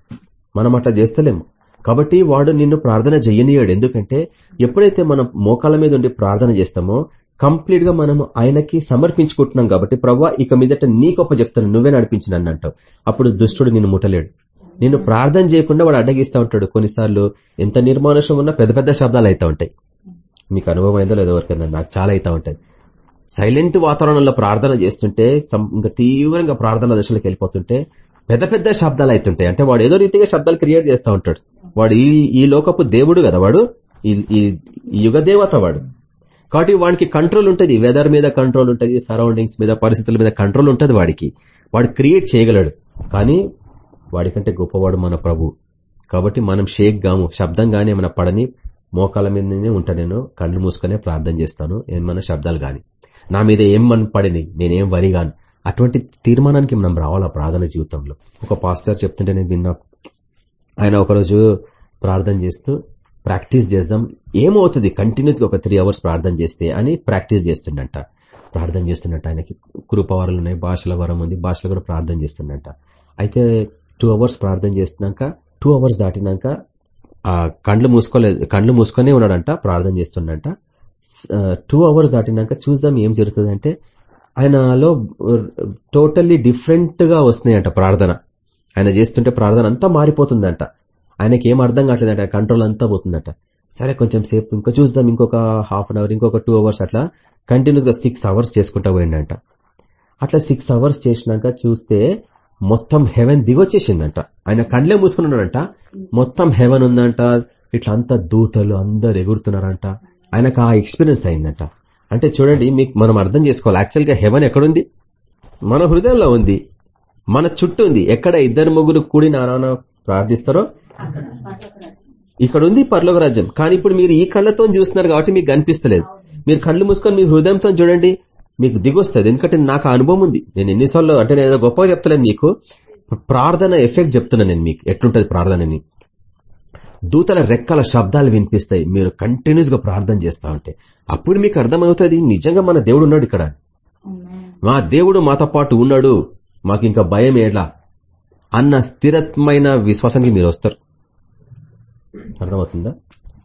మనం అట్లా చేస్తలేం. కాబట్టి వాడు నిన్ను ప్రార్థన చెయ్యనియాడు ఎందుకంటే ఎప్పుడైతే మనం మోకాల మీద ఉండి ప్రార్థన చేస్తామో కంప్లీట్గా మనం ఆయనకి సమర్పించుకుంటున్నాం కాబట్టి ప్రవ్వా ఇక మీదట నీ గొప్ప చెప్తాను నువ్వే నడిపించిన అంటావు అప్పుడు దుష్టుడు నిన్ను ముట్టలేడు. నిన్ను ప్రార్థన చేయకుండా వాడు అడ్డగిస్తూ ఉంటాడు. కొన్నిసార్లు ఎంత నిర్మానుషం ఉన్నా పెద్ద పెద్ద శబ్దాలు అవుతా ఉంటాయి. మీకు అనుభవం అయిందో లేదో ఎవరికైనా నాకు చాలా అవుతా ఉంటాయి. సైలెంట్ వాతావరణంలో ప్రార్థన చేస్తుంటే సం- ఇంకా తీవ్రంగా ప్రార్థన దశలకు వెళ్ళిపోతుంటే పెద్ద పెద్ద శబ్దాలు అవుతుంటాయి అంటే వాడు ఏదో రీతిగా శబ్దాలు క్రియేట్ చేస్తూ ఉంటాడు. వాడు ఈ ఈ లోకపు దేవుడు కదా వాడు. ఈ ఈ- ఈ యుగ దేవత వాడు. కాబట్టి వాడికి కంట్రోల్ ఉంటుంది. వెదర్ మీద కంట్రోల్ ఉంటుంది. సరౌండింగ్స్ మీద పరిస్థితుల మీద కంట్రోల్ ఉంటుంది వాడికి. వాడు క్రియేట్ చేయగలడు. కానీ వాడికంటే గొప్పవాడు మన ప్రభు. కాబట్టి మనం షేక్ గాము శబ్దం మన ఏమైనా పడని మోకాల మీదనే ఉంటా నేను కళ్ళు మూసుకునే ప్రార్థన చేస్తాను. ఏమన్నా శబ్దాలు గాని. నా మీద ఏం మన పడిని నేనేం వరిగాను. అటువంటి తీర్మానానికి మనం రావాలా ప్రార్థన జీవితంలో? ఒక పాస్టర్ చెప్తుంటే నేను విన్నా. ఆయన ఒకరోజు ప్రార్థన చేస్తూ ప్రాక్టీస్ చేద్దాం. ఏమవుతుంది? కంటిన్యూస్గా ఒక త్రీ అవర్స్ ప్రార్థన చేస్తే అని ప్రాక్టీస్ చేస్తుండంట. ప్రార్థన చేస్తుండట. ఆయనకి కృపవరాలు ఉన్నాయి భాషల వరం ఉంది భాషలో కూడా ప్రార్థన చేస్తుండట. అయితే టూ అవర్స్ ప్రార్థన చేస్తున్నాక టూ అవర్స్ దాటినాక ఆ కండ్లు మూసుకోలేదు కండ్లు మూసుకొనే ఉన్నాడంట ప్రార్థన చేస్తుండట. టూ అవర్స్ దాటినాక చూద్దాం ఏం జరుగుతుందంటే ఆయనలో టోటల్లీ డిఫరెంట్గా వస్తున్నాయంట ప్రార్థన. ఆయన చేస్తుంటే ప్రార్థన అంతా మారిపోతుందంట. ఆయనకి ఏం అర్థం కావట్లేదంట కంట్రోల్ అంతా పోతుందట. సరే కొంచెం సేపు ఇంకా చూద్దాం ఇంకొక హాఫ్ అన్ అవర్ ఇంకొక టూ అవర్స్ అట్లా కంటిన్యూస్గా సిక్స్ అవర్స్ చేసుకుంటా పోయిండంట. అట్లా సిక్స్ అవర్స్ చేసినాక చూస్తే మొత్తం హెవెన్ దిగొచ్చేసిందంట. ఆయన కండ్లే మూసుకున్నాడంట మొత్తం హెవెన్ ఉందంట. ఇట్లా అంతా దూతలు అందరు ఎగురుతున్నారంట. ఆయనకు ఆ ఎక్స్పీరియన్స్ అయిందంట. అంటే చూడండి మీకు మనం అర్థం చేసుకోవాలి. యాక్చువల్గా హెవెన్ ఎక్కడుంది? మన హృదయంలో ఉంది. మన చుట్టూ ఉంది. ఎక్కడ ఇద్దరు ముగ్గురు కూడి నారాయణ ప్రార్థిస్తారో ఇక్కడ ఉంది పర్లోక రాజ్యం. కానీ ఇప్పుడు మీరు ఈ కళ్ళతో చూస్తున్నారు కాబట్టి మీకు కనిపిస్తలేదు. మీరు కళ్ళు మూసుకొని మీ హృదయంతో చూడండి మీకు దిగొస్తుంది. ఎందుకంటే నాకు అనుభవం ఉంది. నేను ఎన్నిసార్లు అంటే నేను ఏదో గొప్పగా చెప్తలేను మీకు. ప్రార్థన ఎఫెక్ట్ చెప్తున్నా నేను మీకు. ఎట్లుంటది ప్రార్థనని? దూతల రెక్కల శబ్దాలు వినిపిస్తాయి. మీరు కంటిన్యూస్గా ప్రార్థన చేస్తా ఉంటే. అప్పుడు మీకు అర్థమవుతుంది నిజంగా మన దేవుడు ఉన్నాడు ఇక్కడ. మా దేవుడు మాతో పాటు ఉన్నాడు. మాకు ఇంకా భయం ఏలా అన్న స్థిరమైన విశ్వాసానికి మీరు వస్తారు. అర్థమవుతుందా?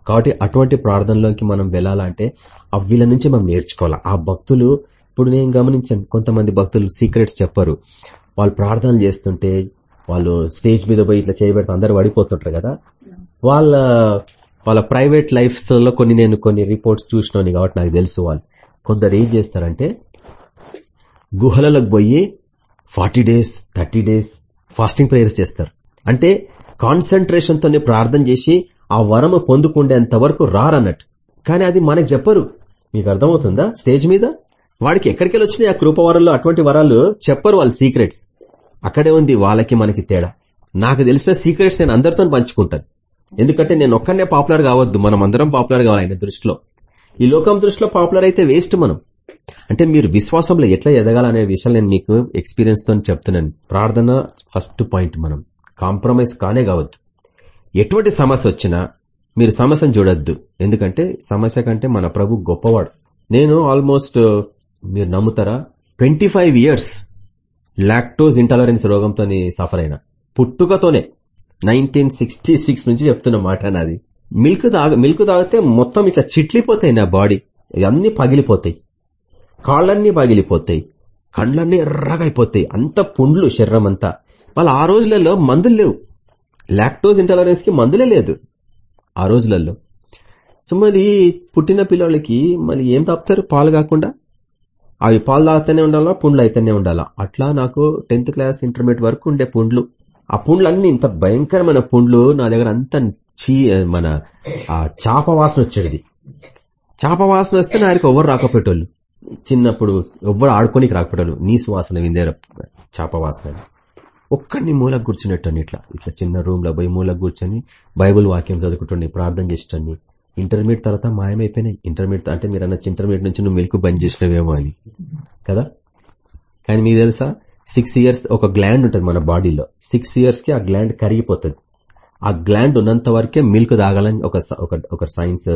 కాబట్టి అటువంటి ప్రార్థనలోకి మనం వెళ్ళాలంటే ఆ వీళ్ళ నుంచి మనం నేర్చుకోవాలి. ఆ భక్తులు ఇప్పుడు నేను గమనించాను కొంతమంది భక్తులు సీక్రెట్స్ చెప్పరు. వాళ్ళు ప్రార్థనలు చేస్తుంటే వాళ్ళు స్టేజ్ మీద పోయి ఇట్లా చేయబెడితే అందరు పడిపోతుంటారు కదా. వాళ్ళ వాళ్ళ ప్రైవేట్ లైఫ్స్లో కొన్ని నేను కొన్ని రిపోర్ట్స్ చూసినాను కాబట్టి నాకు తెలుసు వాళ్ళు. కొందరు ఏం చేస్తారంటే గుహలలోకి పోయి forty days thirty days fasting prayers చేస్తారు. అంటే కాన్సన్ట్రేషన్ తోనే ప్రార్థన చేసి ఆ వరము పొందుకుండేంత వరకు రారన్నట్టు. కానీ అది మనకు చెప్పరు. మీకు అర్థమవుతుందా? స్టేజ్ మీద? వాడికి ఎక్కడికి వచ్చినాయి ఆ కృపవరంలో? అటువంటి వరాలు చెప్పరు వాళ్ళ సీక్రెట్స్. అక్కడే ఉంది వాళ్ళకి మనకి తేడా. నాకు తెలిసిన సీక్రెట్స్ నేను అందరితో పంచుకుంటాను. ఎందుకంటే నేను ఒక్కనే పాపులర్ కావద్దు. మనం అందరం పాపులర్ కావాలి ఆయన దృష్టిలో. ఈ లోకం దృష్టిలో పాపులర్ అయితే వేస్ట్ మనం. అంటే మీరు విశ్వాసంలో ఎట్లా ఎదగాలనే విషయం నేను మీకు ఎక్స్పీరియన్స్తో చెప్తున్నాను. ప్రార్థన ఫస్ట్ పాయింట్ మనం. కాంప్రమైజ్ కానే కావద్దు. ఎటువంటి సమస్య వచ్చినా మీరు సమస్యను చూడొద్దు. ఎందుకంటే సమస్య కంటే మన ప్రభు గొప్పవాడు. నేను ఆల్మోస్ట్ uh, మీరు నమ్ముతారా? Twenty five years lactose intolerance రోగంతో సఫర్ అయినా పుట్టుకతోనే. నైన్టీన్ సిక్స్టీ సిక్స్ నుంచి చెప్తున్న మాట నాది. మిల్క్ తాగ మిల్క్ తాగితే మొత్తం ఇట్లా చిట్లిపోతాయి నా బాడీ. అన్ని పగిలిపోతాయి. కాళ్ళన్నీ పగిలిపోతాయి. కళ్ళన్నీ ఎర్రగైపోతాయి అంత పుండ్లు శరీరం అంతా. వాళ్ళు ఆ రోజులలో మందులు లేవు. లాక్టోజ్ ఇంటాలరెన్స్కి మందులే లేదు ఆ రోజులలో. సో మరి పుట్టిన పిల్లలకి మళ్ళీ ఏం తాపుతారు? పాలు కాకుండా? అవి పాలు తాగుతూనే ఉండాలా? పుండ్లు అయితేనే ఉండాలా? అట్లా నాకు టెన్త్ క్లాస్ ఇంటర్మీడియట్ వరకు ఉండే పుండ్లు. ఆ పుండ్లు అన్ని ఇంత భయంకరమైన పుండ్లు నా దగ్గర అంత చీ మన ఆ చాప వాసన వచ్చేది. చాప వాసన వస్తే నా దగ్గర ఎవరు రాకపోయేటోళ్ళు. చిన్నప్పుడు ఎవ్వరు ఆడుకోనికి రాకపోయేటోళ్ళు. నీసు వాసన విందే చాప వాసన ఒక్కడిని మూలకు కూర్చునేటండి ఇట్లా. ఇట్లా చిన్న రూమ్లో పోయి మూలకు కూర్చొని బైబుల్ వాక్యం చదువుకుంటుండే ప్రార్థన చేసేటండి ఇంటర్మీడియట్ తర్వాత మాయమైపోయినాయి. ఇంటర్మీడియట్ అంటే మీరు అన్న ఇంటర్మీడియట్ నుంచి నువ్వు మిల్క్ బంద్ చేసినవేమో అని. కదా? కానీ మీకు తెలుసా? సిక్స్ ఇయర్స్ ఒక గ్లాండ్ ఉంటుంది మన బాడీలో. సిక్స్ ఇయర్స్కి ఆ గ్లాండ్ కరిగిపోతుంది. ఆ గ్లాండ్ ఉన్నంత వరకే మిల్క్ తాగాలని ఒక ఒక ఒక సైన్స్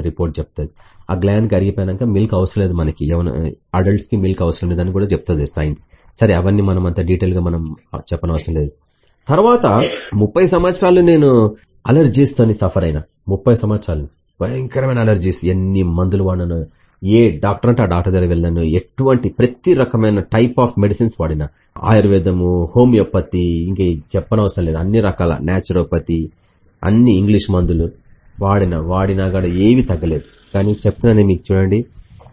రిపోర్ట్ చెప్తుంది. ఆ గ్లాండ్ కరిగిపోయినాక మిల్క్ అవసరం లేదు మనకి. ఏమైనా అడల్ట్స్కి మిల్క్ అవసరం లేదని కూడా చెప్తుంది సైన్స్ సరే అవన్నీ మనం అంత డీటెయిల్గా మనం చెప్పనవసరం లేదు. తర్వాత ముప్పై సంవత్సరాలు నేను అలర్జీస్ తోని సఫర్ అయినా. ముప్పై సంవత్సరాలు. భయంకరమైన అలర్జీస్ ఎన్ని మందులు వాడినాను ఏ డాక్టర్ అంటే ఆ డాక్టర్ దగ్గర వెళ్ళాను. ఎటువంటి ప్రతి రకమైన టైప్ ఆఫ్ మెడిసిన్స్ వాడిన. ఆయుర్వేదము హోమియోపతి ఇంకే చెప్పనవసరం లేదు. అన్ని రకాల న్యాచురోపతి అన్ని ఇంగ్లీష్ మందులు వాడిన. వాడినా కూడా ఏవి తగ్గలేదు. కానీ చెప్తున్నాను మీకు చూడండి.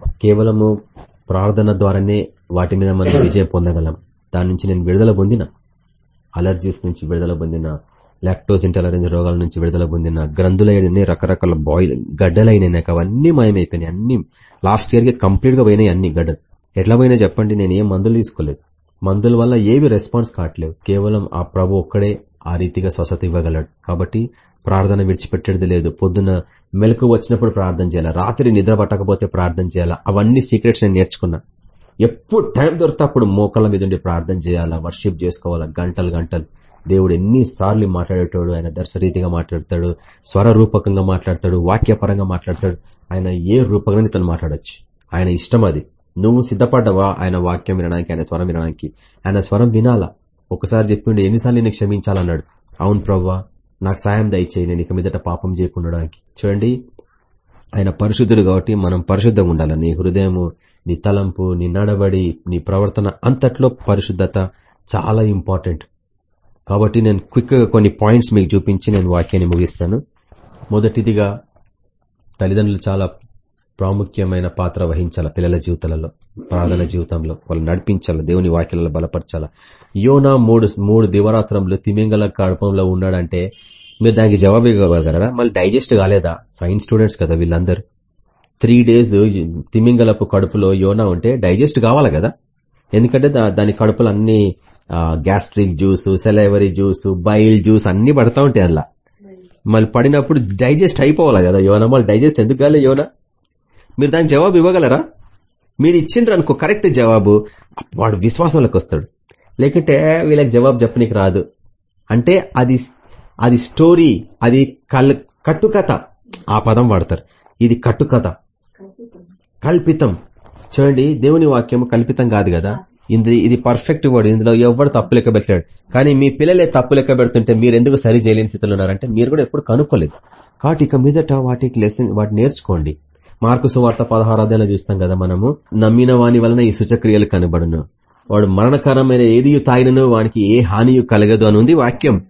కేవలము ప్రార్థన ద్వారానే వాటి మీద మనం విజయం పొందగలం. దాని నుంచి నేను విడుదల పొందిన. అలర్జీస్ నుంచి విడుదల పొందిన. లాక్టోస్ ఇంటాలరెన్స్ రోగాల నుంచి విడుదల పొందిన గ్రంథులైన రకరకాల బాయిల్ గడ్డలైనాయి నాకు అవన్నీ మాయమైపోయినాయి అన్ని. లాస్ట్ ఇయర్కి కంప్లీట్గా పోయినాయి అన్ని గడ్డలు. ఎట్లా పోయినా చెప్పండి నేను ఏం మందులు తీసుకోలేదు. మందుల వల్ల ఏవి రెస్పాన్స్ కావట్లేవు కేవలం ఆ ప్రభు ఒక్కడే ఆ రీతిగా స్వస్థత ఇవ్వగలడు. కాబట్టి ప్రార్థన విడిచిపెట్టేది లేదు. పొద్దున మెలకు వచ్చినప్పుడు ప్రార్థన చేయాలా రాత్రి నిద్ర పట్టకపోతే ప్రార్థన చేయాలా. అవన్నీ సీక్రెట్స్ నేను నేర్చుకున్నా. ఎప్పుడు టైం దొరికితే అప్పుడు మోకాళ్ళ మీద ఉండి ప్రార్థన చేయాలా వర్షిప్ చేసుకోవాలా గంటలు గంటలు. దేవుడు ఎన్నిసార్లు మాట్లాడేటోడు ఆయన దర్శరీతిగా మాట్లాడతాడు స్వర రూపకంగా మాట్లాడతాడు వాక్యపరంగా మాట్లాడతాడు ఆయన ఏ రూపంగానే తను మాట్లాడచ్చు. ఆయన ఇష్టం అది. నువ్వు సిద్ధపడ్డవా? ఆయన వాక్యం వినడానికి ఆయన స్వరం వినడానికి. ఆయన స్వరం వినాలా? ఒకసారి చెప్పిండు ఎన్నిసార్లు నేను క్షమించాలన్నాడు? అవును ప్రవ్వా నాకు సాయం దయచేయి నేను ఇక మీదట పాపం చేయకుండడానికి. చూడండి ఆయన పరిశుద్ధుడు కాబట్టి మనం పరిశుద్ధంగా ఉండాలి. నీ హృదయము నీ తలంపు నీ నడబడి నీ ప్రవర్తన అంతట్లో పరిశుద్ధత చాలా ఇంపార్టెంట్. కాబట్టి నేను క్విక్గా కొన్ని పాయింట్స్ మీకు చూపించి నేను వాక్యాన్ని ముగిస్తాను. మొదటిదిగా తల్లిదండ్రులు చాలా ప్రాముఖ్యమైన పాత్ర వహించాల పిల్లల జీవితాలలో ప్రార్థన జీవితంలో. వాళ్ళు నడిపించాలి దేవుని వాక్యాలలో బలపరచాల. యోనా మూడు మూడు దివరాత్రంలో తిమింగల కడపంలో ఉన్నాడంటే మీరు దానికి జవాబు ఇవ్వగలరా? మళ్ళీ డైజెస్ట్ కాలేదా? సైన్స్ స్టూడెంట్స్ కదా వీళ్ళందరూ. త్రీ డేస్ తిమింగలపు కడుపులో యోనా ఉంటే డైజెస్ట్ కావాలి కదా? ఎందుకంటే దాని కడుపులు అన్ని gastric juice salivary juice bile juice అన్ని పడతా ఉంటాయి అందులో. మళ్ళీ పడినప్పుడు డైజెస్ట్ అయిపోవాలి కదా యోన. మళ్ళీ డైజెస్ట్ ఎందుకు కాలే యోన? మీరు దానికి జవాబు ఇవ్వగలరా? మీరు ఇచ్చిండ్రు అనుకో కరెక్ట్ జవాబు. వాడు విశ్వాసంలోకి వస్తాడు. లేకుంటే వీళ్ళకి జవాబు చెప్పనీకి రాదు. అంటే అది అది స్టోరీ అది కల్ కట్టుకథ. ఆ పదం వాడతారు. ఇది కట్టుకథ. కల్పితం. చూడండి దేవుని వాక్యం కల్పితం కాదు కదా? ఇది ఇది పర్ఫెక్ట్ వర్డ్ ఇందులో ఎవరు తప్పు లెక్క పెట్టలేడు కానీ మీ పిల్లలే తప్పు లెక్క పెడుతుంటే మీరు ఎందుకు సరి చేయలేని స్థితిలో ఉన్నారంటే మీరు కూడా ఎప్పుడు కనుక్కోలేదు. కాబట్టి ఇక మీదట వాటికి లెసన్ వాటి నేర్చుకోండి. మార్కు సువార్త పదహారాధ్యాలు చూస్తాం కదా మనము. నమ్మిన వాని వలన ఈ సుచక్రియలు కనబడును. వాడు మరణకరమైన ఏది తాగినను వానికి ఏ హాని కలగదు అని ఉంది వాక్యం.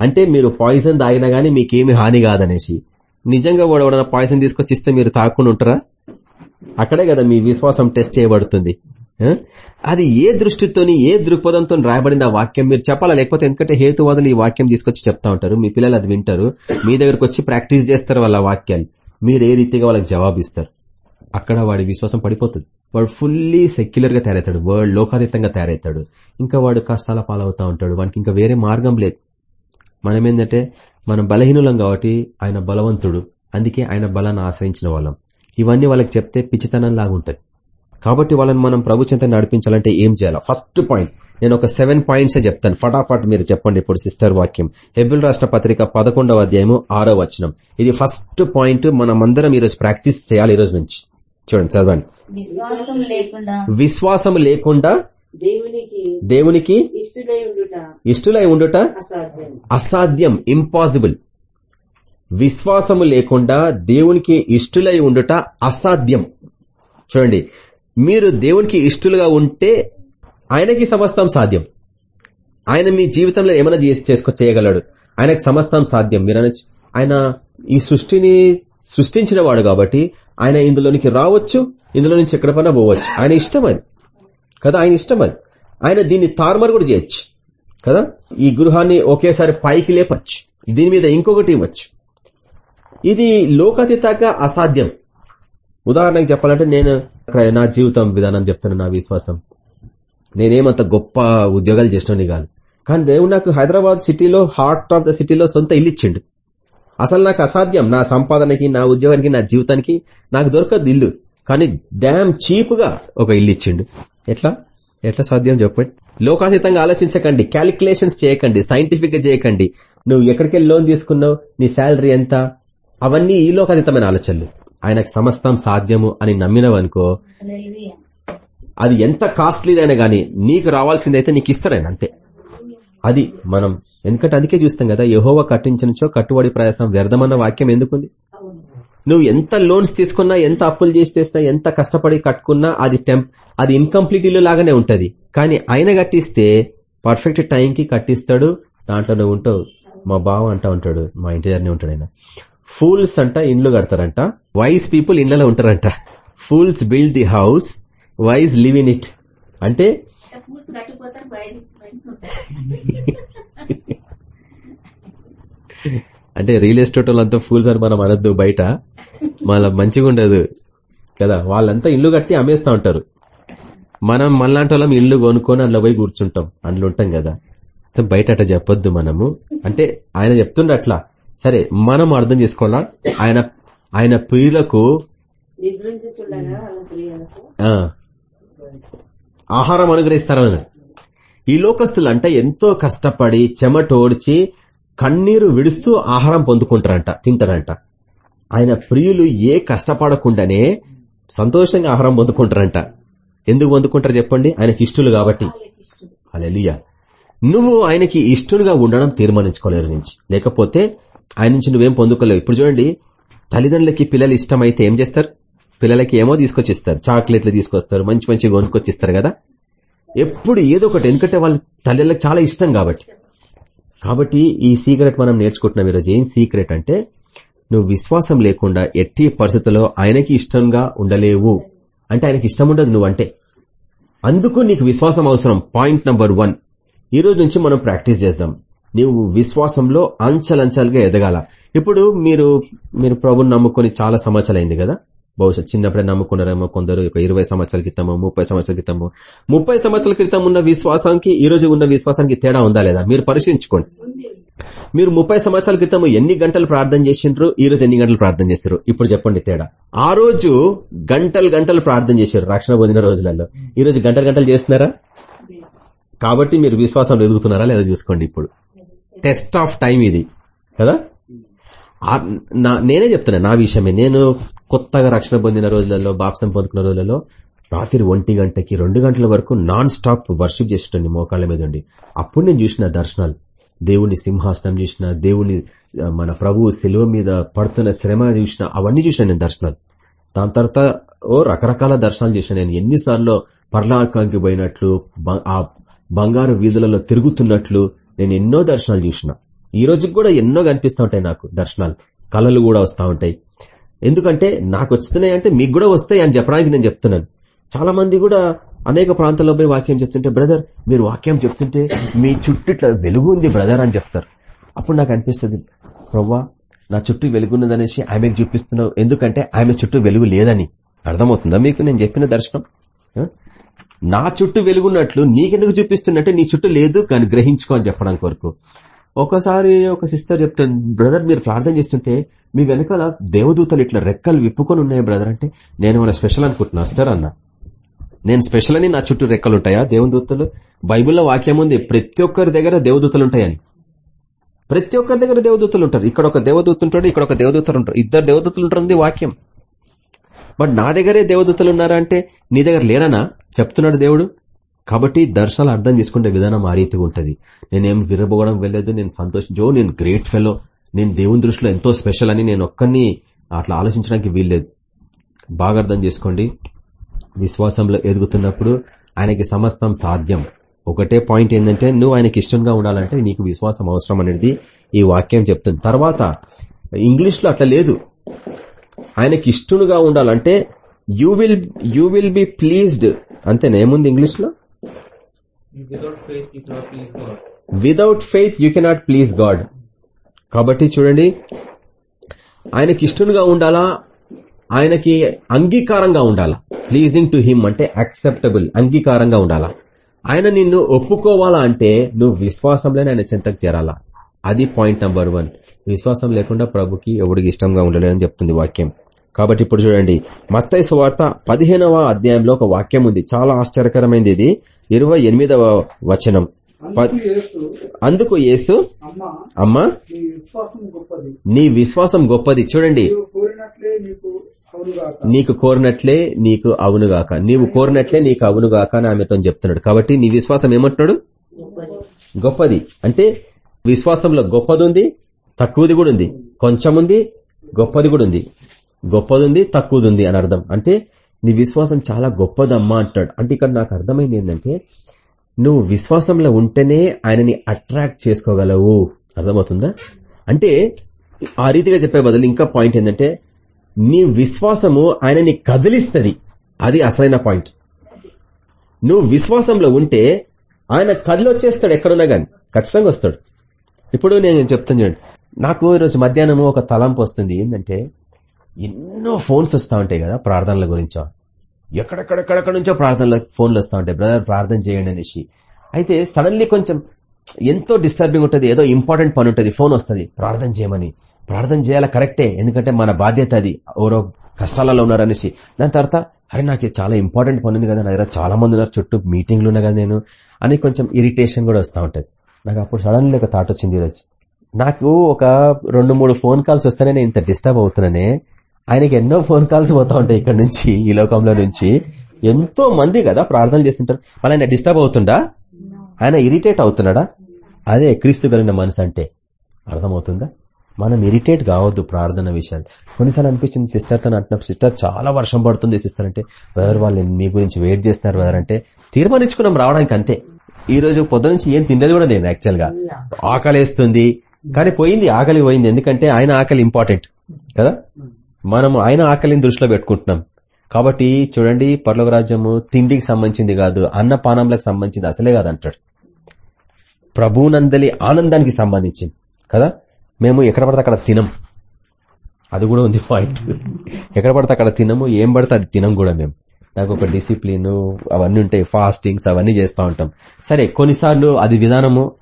అంటే మీరు పాయిజన్ తాగినా గానీ మీకేమి హాని కాదనేసి. నిజంగా వాడు ఎవడన్నా పాయిజన్ తీసుకొచ్చి ఇస్తే మీరు తాకుండా ఉంటారా? అక్కడే కదా మీ విశ్వాసం టెస్ట్ చేయబడుతుంది. అది ఏ దృష్టితోని ఏ దృక్పథంతో రాయబడింది ఆ వాక్యం? మీరు చెప్పాలా? లేకపోతే ఎందుకంటే హేతువాదులు ఈ వాక్యం తీసుకొచ్చి చెప్తా ఉంటారు. మీ పిల్లలు అది వింటారు. మీ దగ్గరకు వచ్చి ప్రాక్టీస్ చేస్తారు వాళ్ళ వాక్యాలు. మీరు ఏ రీతిగా వాళ్ళకి జవాబిస్తారు అక్కడ వాడి విశ్వాసం పడిపోతుంది. వాడు ఫుల్లీ సెక్యులర్గా తయారవుతాడు. వరల్డ్ లోకాతీతంగా తయారవుతాడు. ఇంకా వాడు కష్టాల పాలవుతా ఉంటాడు. వానికి ఇంకా వేరే మార్గం లేదు. మనం ఏంటంటే మనం బలహీనులం కాబట్టి ఆయన బలవంతుడు. అందుకే ఆయన బలాన్ని ఆశ్రయించిన వాళ్ళం. ఇవన్నీ వాళ్ళకి చెప్తే పిచ్చితనం లాగుంటది కాబట్టి వాళ్ళని మనం ప్రభు చెంత నడిపించాలంటే ఏం చేయాలి? ఫస్ట్ పాయింట్ నేను ఒక సెవెన్ పాయింట్స్ చెప్తాను. ఫటాఫట్ మీరు చెప్పండి ఇప్పుడు సిస్టర్ వాక్యం. హెబిల్ రాష్ట్ర పత్రిక పదకొండవ అధ్యాయము ఆరో వచనం. ఇది ఫస్ట్ పాయింట్ మనమందరం ఈరోజు ప్రాక్టీస్ చేయాలి ఈ రోజు నుంచి. చూడండి చదవండి. విశ్వాసం లేకుండా దేవునికి ఇష్టలై ఉండుట అసాధ్యం. అసాధ్యం. ఇంపాసిబుల్ విశ్వాసము లేకుండా దేవునికి ఇష్టలై ఉండుట అసాధ్యం. చూడండి మీరు దేవునికి ఇష్టలుగా ఉంటే ఆయనకి సమస్తం సాధ్యం. ఆయన మీ జీవితంలో ఏమైనా చేసి చేసుకో చేయగలడు. ఆయనకు సమస్తం సాధ్యం. మీరు ఆయన ఈ సృష్టిని సృష్టించిన వాడు కాబట్టి ఆయన ఇందులోనికి రావచ్చు ఇందులో నుంచి ఎక్కడ పైన పోవచ్చు. ఆయన ఇష్టం అది. కదా ఆయన ఇష్టం అది. ఆయన దీన్ని తారుమారు కూడా చేయొచ్చు. కదా ఈ గృహాన్ని ఒకేసారి పైకి లేపచ్చు. దీని మీద ఇంకొకటి ఇవ్వచ్చు. ఇది లోకాతీతంగా అసాధ్యం. ఉదాహరణకు చెప్పాలంటే నేను నా జీవితం విధానం చెప్తాను నా విశ్వాసం. నేనేమంత గొప్ప ఉద్యోగాలు చేసినని కాదు. కానీ దేవుడు నాకు హైదరాబాద్ సిటీలో హార్ట్ ఆఫ్ ద సిటీలో సొంత ఇల్లు ఇచ్చిండు. అసలు నాకు అసాధ్యం. నా సంపాదనకి నా ఉద్యోగానికి నా జీవితానికి నాకు దొరకదు ఇల్లు. కానీ డ్యామ్ చీప్గా ఒక ఇల్లు ఇచ్చిండు. ఎట్లా? ఎట్లా సాధ్యం చెప్పండి? లోకాతీతంగా ఆలోచించకండి. క్యాలిక్యులేషన్స్ చేయకండి. సైంటిఫిక్గా చేయకండి. నువ్వు ఎక్కడికి లోన్ తీసుకున్నావు? నీ శాలరీ ఎంత? అవన్నీ ఈ లోకాతీతమైన ఆలోచనలు. ఆయనకు సమస్తం సాధ్యము అని నమ్మినవనుకో. అది ఎంత కాస్ట్లీదైనా గానీ నీకు రావాల్సిందైతే నీకు ఇస్తాడాయన అంతే. అది మనం ఎందుకంటే అందుకే చూస్తాం కదా యహోవ కట్టించనుచో కట్టుబడి ప్రయాసం వ్యర్థమన్న వాక్యం ఎందుకుంది? నువ్వు ఎంత లోన్స్ తీసుకున్నా ఎంత అప్పులు చేసి చేసినా ఎంత కష్టపడి కట్టుకున్నా అది టెంప్ అది ఇన్కంప్లీట్ ఇల్లు లాగానే ఉంటది. కానీ ఆయన కట్టిస్తే పర్ఫెక్ట్ టైంకి కట్టిస్తాడు. దాంట్లో నువ్వు ఉంటావు. మా బావ అంటా ఉంటాడు మా ఇంటి దగ్గరనే ఉంటాడు ఆయన. ఫూల్స్ అంట ఇండ్లు కడతారంట. వైస్ పీపుల్ ఇండ్లలో ఉంటారంట. Fools build the house wise live in it అంటే అంటే రియల్ ఎస్టేట్ వాళ్ళంతా ఫూల్స్ అని మనం అనొద్దు బయట. మళ్ళీ మంచిగా ఉండదు కదా. వాళ్ళంతా ఇల్లు కట్టి అమ్మేస్తా ఉంటారు. మనం మనలాంటి వాళ్ళం ఇల్లు కొనుక్కొని అందులో పోయి కూర్చుంటాం. అందులో ఉంటాం కదా. బయట అట్లా చెప్పొద్దు మనము. అంటే ఆయన చెప్తుండ అట్లా. సరే మనం అర్థం చేసుకోవాలా? ఆయన ఆయన ప్రియులకు ఆహారం అనుగ్రహిస్తారు అన్నాడు ఈ లోకస్తులు అంటే ఎంతో కష్టపడి చెమటోడ్చి కన్నీరు విడుస్తూ ఆహారం పొందుకుంటారంట తింటారంట. ఆయన ప్రియులు ఏ కష్టపడకుండానే సంతోషంగా ఆహారం పొందుకుంటారంట. ఎందుకు పొందుకుంటారు చెప్పండి? ఆయనకి ఇష్టలు కాబట్టి. అలెలియా నువ్వు ఆయనకి ఇష్టలుగా ఉండడం తీర్మానించుకోలేరు నుంచి. లేకపోతే ఆయన నుంచి నువ్వేం పొందుకోలేవు. ఇప్పుడు చూడండి తల్లిదండ్రులకి పిల్లలు ఇష్టమైతే ఏం చేస్తారు? పిల్లలకి ఏమో తీసుకొచ్చి ఇస్తారు చాక్లెట్లు తీసుకొస్తారు. మంచి మంచి కొనుక్కొచ్చి ఇస్తారు కదా. ఎప్పుడు ఏదో ఒకటి ఎందుకంటే వాళ్ళ తల్లిదండ్రులకు చాలా ఇష్టం కాబట్టి. కాబట్టి ఈ సీక్రెట్ మనం నేర్చుకుంటున్నాం ఈరోజు. ఏం సీక్రెట్ అంటే నువ్వు విశ్వాసం లేకుండా ఎట్టి పరిస్థితుల్లో ఆయనకి ఇష్టంగా ఉండలేవు. అంటే ఆయనకి ఇష్టం ఉండదు నువ్వంటే. అందుకు నీకు విశ్వాసం అవసరం. Point number one. ఈ రోజు నుంచి మనం ప్రాక్టీస్ చేద్దాం. నీవు విశ్వాసంలో అంచలంచలుగా ఎదగాల. ఇప్పుడు మీరు మీరు ప్రభుని నమ్ముకొని చాలా సంవత్సరాలైంది కదా? బహుశా చిన్నప్పుడే నమ్ముకున్నారేమో కొందరు ఒక ఇరవై సంవత్సరాల క్రితము ముప్పై సంవత్సరాల క్రితము. ముప్పై సంవత్సరాల క్రితం ఉన్న విశ్వాసానికి ఈ రోజు ఉన్న విశ్వాసానికి తేడా ఉందా లేదా? మీరు పరిశీలించుకోండి. మీరు ముప్పై సంవత్సరాల క్రితం ఎన్ని గంటలు ప్రార్థన చేసిండ్రు? ఈ రోజు ఎన్ని గంటలు ప్రార్థన చేస్తారు ఇప్పుడు చెప్పండి తేడా. ఆ రోజు గంటలు గంటలు ప్రార్థన చేశారు రక్షణ పొందిన రోజులలో. ఈ రోజు గంటలు గంటలు చేస్తున్నారా? కాబట్టి మీరు విశ్వాసంలో ఎదుగుతున్నారా లేదా చూసుకోండి ఇప్పుడు. టెస్ట్ ఆఫ్ టైం ఇది. కదా? నా- నేనే చెప్తున్నా నా విషయమే. నేను కొత్తగా రక్షణ పొందిన రోజులలో బాప్సం పొందుకున్న రోజులలో రాత్రి ఒంటి గంటకి రెండు గంటల వరకు నాన్ స్టాప్ వర్షిప్ చేసేటండి మోకాళ్ళ మీద ఉండి. అప్పుడు నేను చూసిన దర్శనాలు. దేవుని సింహాసనం చూసిన దేవుని మన ప్రభువు శిలువ మీద పడుతున్న శ్రమ చూసిన అవన్నీ చూసిన నేను దర్శనాలు. దాని తర్వాత ఓ రకరకాల దర్శనాలు చేసిన నేను. ఎన్నిసార్లు పర్లాకానికి పోయినట్లు ఆ బంగారు వీధులలో తిరుగుతున్నట్లు నేను ఎన్నో దర్శనాలు చూసిన. ఈ రోజుకి కూడా ఎన్నో కనిపిస్తూ ఉంటాయి నాకు దర్శనాలు. కళలు కూడా వస్తూ ఉంటాయి. ఎందుకంటే నాకు వస్తున్నాయి అంటే మీకు కూడా వస్తాయి అని చెప్పడానికి నేను చెప్తున్నాను. చాలా మంది కూడా అనేక ప్రాంతాల్లో పోయి వాక్యం చెప్తుంటే బ్రదర్ మీరు వాక్యం చెప్తుంటే మీ చుట్టూ ఇట్లా వెలుగు ఉంది బ్రదర్ అని చెప్తారు. అప్పుడు నాకు అనిపిస్తుంది ప్రవ్వా నా చుట్టూ వెలుగున్నదనేసి ఆమెకు చూపిస్తున్నావు. ఎందుకంటే ఆమె చుట్టూ వెలుగు లేదని. అర్థమవుతుందా మీకు నేను చెప్పిన దర్శనం? నా చుట్టూ వెలుగున్నట్లు నీకెందుకు చూపిస్తున్నట్టు నీ చుట్టూ లేదు కానీ గ్రహించుకో అని చెప్పడానికి వరకు ఒకసారి ఒక సిస్టర్ చెప్తాను బ్రదర్ మీరు ప్రార్థన చేస్తుంటే మీ వెనకాల దేవదూతలు ఇట్లా రెక్కలు విప్పుకొని ఉన్నాయి బ్రదర్ అంటే నేను మన స్పెషల్ అనుకుంటున్నా సార్ అన్న. నేను స్పెషల్ అని నా చుట్టూ రెక్కలు ఉంటాయా దేవుని దూతలు బైబిల్లో వాక్యం ఉంది ప్రతి ఒక్కరి దగ్గర దేవదూతలు ఉంటాయని. ప్రతి ఒక్కరి దగ్గర దేవదూతలు ఉంటారు. ఇక్కడ ఒక దేవదూత ఉంటాడు ఇక్కడ ఒక దేవదూతలు ఉంటారు. ఇద్దరు దేవదూతలు ఉంటారు వాక్యం. బట్ నా దగ్గరే దేవదూతలు ఉన్నారా అంటే నీ దగ్గర లేరనా? చెప్తున్నాడు దేవుడు. కాబట్టి దర్శనాలు అర్థం చేసుకునే విధానం ఆ రీతిగా ఉంటుంది. నేనేం విరబోవడం వెళ్ళలేదు నేను సంతోషించో నేను గ్రేట్ ఫెలో నేను దేవుని దృష్టిలో ఎంతో స్పెషల్ అని నేను ఒక్కరిని అట్లా ఆలోచించడానికి వీల్లేదు. బాగా అర్థం చేసుకోండి. విశ్వాసంలో ఎదుగుతున్నప్పుడు ఆయనకి సమస్తం సాధ్యం. ఒకటే పాయింట్ ఏంటంటే నువ్వు ఆయనకి ఇష్టంగా ఉండాలంటే నీకు విశ్వాసం అవసరం అనేది ఈ వాక్యం చెప్తుంది. తర్వాత ఇంగ్లీష్లో అట్లా లేదు. ఆయనకి ఇష్టంగా ఉండాలంటే you will you will be pleased అంతేనా? ఏముంది ఇంగ్లీష్లో. Without faith you cannot please God కాబట్టి చూడండి ఆయనకి ఇష్టంగా ఉండాలా? ఆయనకి అంగీకారంగా ఉండాలా? ప్లీజింగ్ టు హిమ్ అంటే అక్సెప్టబుల్ అంగీకారంగా ఉండాలా? ఆయన నిన్ను ఒప్పుకోవాలా? అంటే నువ్వు విశ్వాసంలోనే ఆయన చెంతకు చేరాలా? అది పాయింట్ నంబర్ వన్ విశ్వాసం లేకుండా ప్రభుకి ఎవడికి ఇష్టంగా ఉండలేదని చెప్తుంది వాక్యం. కాబట్టి ఇప్పుడు చూడండి. మత్తయి సువార్త పదిహేనవ అధ్యాయంలో ఒక వాక్యం ఉంది. చాలా ఆశ్చర్యకరమైనది ఇది. ఇరవై ఎనిమిదవ వచనం. అందుకు యేసు యేసు అమ్మా నీ విశ్వాసం గొప్పది. చూడండి. నీకు కోరినట్లే నీకు అవునుగాక నీవు కోరినట్లే నీకు అవునుగాక అని ఆమెతో చెప్తున్నాడు. కాబట్టి నీ విశ్వాసం ఏమంటున్నాడు? గొప్పది. అంటే విశ్వాసంలో గొప్పది ఉంది తక్కువది కూడా ఉంది. కొంచెం ఉంది గొప్పది కూడా ఉంది. గొప్పది ఉంది తక్కువది ఉంది అని అర్థం. అంటే నీ విశ్వాసం చాలా గొప్పదమ్మా అంటాడు. అంటే ఇక్కడ నాకు అర్థమైంది ఏంటంటే నువ్వు విశ్వాసంలో ఉంటేనే ఆయనని అట్రాక్ట్ చేసుకోగలవు. అర్థమవుతుందా? అంటే ఆ రీతిగా చెప్పే బదులు ఇంకా పాయింట్ ఏంటంటే నీ విశ్వాసము ఆయనని కదిలిస్తుంది. అది అసలైన పాయింట్. నువ్వు విశ్వాసంలో ఉంటే ఆయన కదిలొచ్చేస్తాడు ఎక్కడున్నా గాని. ఖచ్చితంగా వస్తాడు. ఇప్పుడు నేను చెప్తాను చూడండి. నాకు ఈరోజు మధ్యాహ్నం ఒక తలంపు వస్తుంది. ఏంటంటే ఎన్నో ఫోన్స్ వస్తూ ఉంటాయి కదా ప్రార్థనల గురించో. ఎక్కడెక్కడెక్కడెక్కడ నుంచో ప్రార్థనలు ఫోన్లు వస్తూ ఉంటాయి. బ్రదర్ ప్రార్థన చేయండి అనేసి. అయితే సడన్లీ కొంచెం ఎంతో డిస్టర్బింగ్ ఉంటుంది. ఏదో ఇంపార్టెంట్ పని ఉంటుంది. ఫోన్ వస్తుంది. ప్రార్థన చేయమని. ప్రార్థన చేయాలా? కరెక్టే. ఎందుకంటే మన బాధ్యత అది. ఎవరో కష్టాలలో ఉన్నారనేసి దాని తర్వాత అరే నాకు చాలా ఇంపార్టెంట్ పని ఉంది కదా. నా దగ్గర చాలా మంది ఉన్నారు. చుట్టూ మీటింగ్లు ఉన్నా కదా నేను అని కొంచెం ఇరిటేషన్ కూడా వస్తూ ఉంటుంది. నాకు అప్పుడు సడన్లీ ఒక థాట్ వచ్చింది ఈరోజు. నాకు ఒక రెండు మూడు ఫోన్ కాల్స్ వస్తేనే నేను ఇంత డిస్టర్బ్ అవుతున్నానే ఆయనకి ఎన్నో ఫోన్ కాల్స్ పోతా ఉంటాయి ఇక్కడ నుంచి ఈ లోకంలో నుంచి. ఎంతో మంది కదా ప్రార్థనలు చేస్తుంటారు. మళ్ళీ ఆయన డిస్టర్బ్ అవుతుండా? ఆయన ఇరిటేట్ అవుతున్నాడా? అదే క్రీస్తు కలిగిన మనసు అంటే అర్థమవుతుందా? మనం ఇరిటేట్ కావద్దు ప్రార్థన విషయాలు. కొన్నిసార్లు అనిపించింది సిస్టర్ తను అంటున్న సిస్టర్ చాలా వర్షం పడుతుంది సిస్టర్ అంటే బ్రదర్ వాళ్ళు మీ గురించి వెయిట్ చేస్తున్నారు బ్రదర్ అంటే తీర్మానించుకున్నాం రావడానికి అంతే. ఈ రోజు పొద్దు నుంచి ఏం తినలేదు కూడా నేను యాక్చువల్గా. ఆకలేస్తుంది. కానీ పోయింది ఆకలి పోయింది. ఎందుకంటే ఆయన ఆకలి ఇంపార్టెంట్ కదా? మనం ఆయన ఆకలిని దృష్టిలో పెట్టుకుంటున్నాం. కాబట్టి చూడండి పర్లోక రాజ్యము తిండికి సంబంధించింది కాదు అన్నపానంలకు సంబంధించింది అసలే కాదు అంటాడు ప్రభునందలి ఆనందానికి సంబంధించింది కదా? మేము ఎక్కడ పడితే అక్కడ తినం. అది కూడా ఉంది పాయింట్ ఎక్కడ పడితే అక్కడ తినము ఏం పడితే అది తినం కూడా మేము. నాకు ఒక డిసిప్లిన్ అవన్నీ ఉంటాయి ఫాస్టింగ్స్ అవన్నీ చేస్తూ ఉంటాం. సరే కొన్నిసార్లు అది విధానము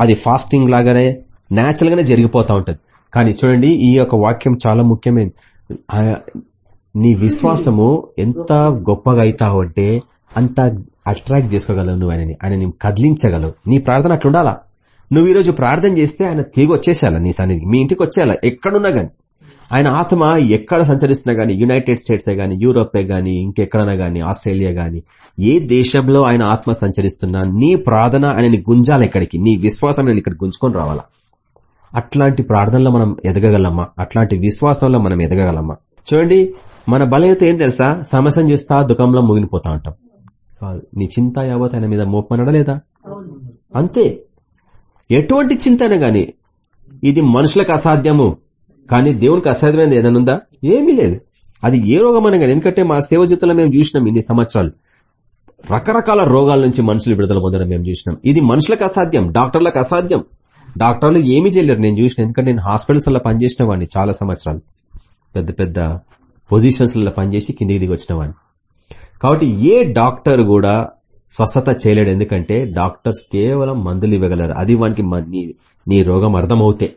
అది ఫాస్టింగ్ లాగానే న్యాచురల్ గానే జరిగిపోతూ ఉంటుంది. కానీ చూడండి ఈ యొక్క వాక్యం చాలా ముఖ్యమైనది నీ విశ్వాసము ఎంత గొప్పగా అవుతావు అంటే అంత అట్రాక్ట్ చేసుకోగలవు నువ్వు ఆయనని. ఆయన కదిలించగలవు. నీ ప్రార్థన అట్లుండాలా? నువ్వు ఈరోజు ప్రార్థన చేస్తే ఆయన తిరిగి వచ్చేసేయాల నీ సన్నిధికి? మీ ఇంటికి వచ్చేయాలా? ఎక్కడున్నా గాని. ఆయన ఆత్మ ఎక్కడ సంచరిస్తున్నా గానీ యునైటెడ్ స్టేట్సే గానీ యూరోపే గానీ ఇంకెక్కడైనా గానీ ఆస్ట్రేలియా గానీ ఏ దేశంలో ఆయన ఆత్మ సంచరిస్తున్నా నీ ప్రార్థన ఆయనని గుంజాలి ఇక్కడికి నీ విశ్వాసం నేను ఇక్కడ గుంజుకొని రావాలా? అట్లాంటి ప్రార్థనలో మనం ఎదగగలమా? అట్లాంటి విశ్వాసంలో మనం ఎదగగలమా? చూడండి మన బలహీనత ఏం తెలుసా? సమస్యను చేస్తా దుఃఖంలో ముగినిపోతా ఉంటాం కాదు నీ చింత యావత్ ఆయన మీద మోపనడా లేదా? అంతే. ఎటువంటి చింతన గాని ఇది మనుషులకు అసాధ్యము. కానీ దేవునికి అసాధ్యమైనది ఏదైనా ఉందా? ఏమీ లేదు. అది ఏ రోగమైన ఎందుకంటే మా సేవ జీవితంలో మేము చూసినాం ఇన్ని సంవత్సరాలు. రకరకాల రోగాల నుంచి మనుషులు విడుదల పొందడం మేము చూసినాం. ఇది మనుషులకు అసాధ్యం డాక్టర్లకు అసాధ్యం. డాక్టర్లు ఏమీ చేయలేరు. నేను చూసిన ఎందుకంటే నేను హాస్పిటల్స్లో పనిచేసిన వాడిని చాలా సంవత్సరాలు. పెద్ద పెద్ద పొజిషన్స్లలో పనిచేసి కిందికి దిగి వచ్చిన వాడిని. కాబట్టి ఏ డాక్టర్ కూడా స్వస్థత చేయలేడు. ఎందుకంటే డాక్టర్స్ కేవలం మందులు ఇవ్వగలరు. అది వానికి మ- నీ- నీ రోగం అర్థమవుతే.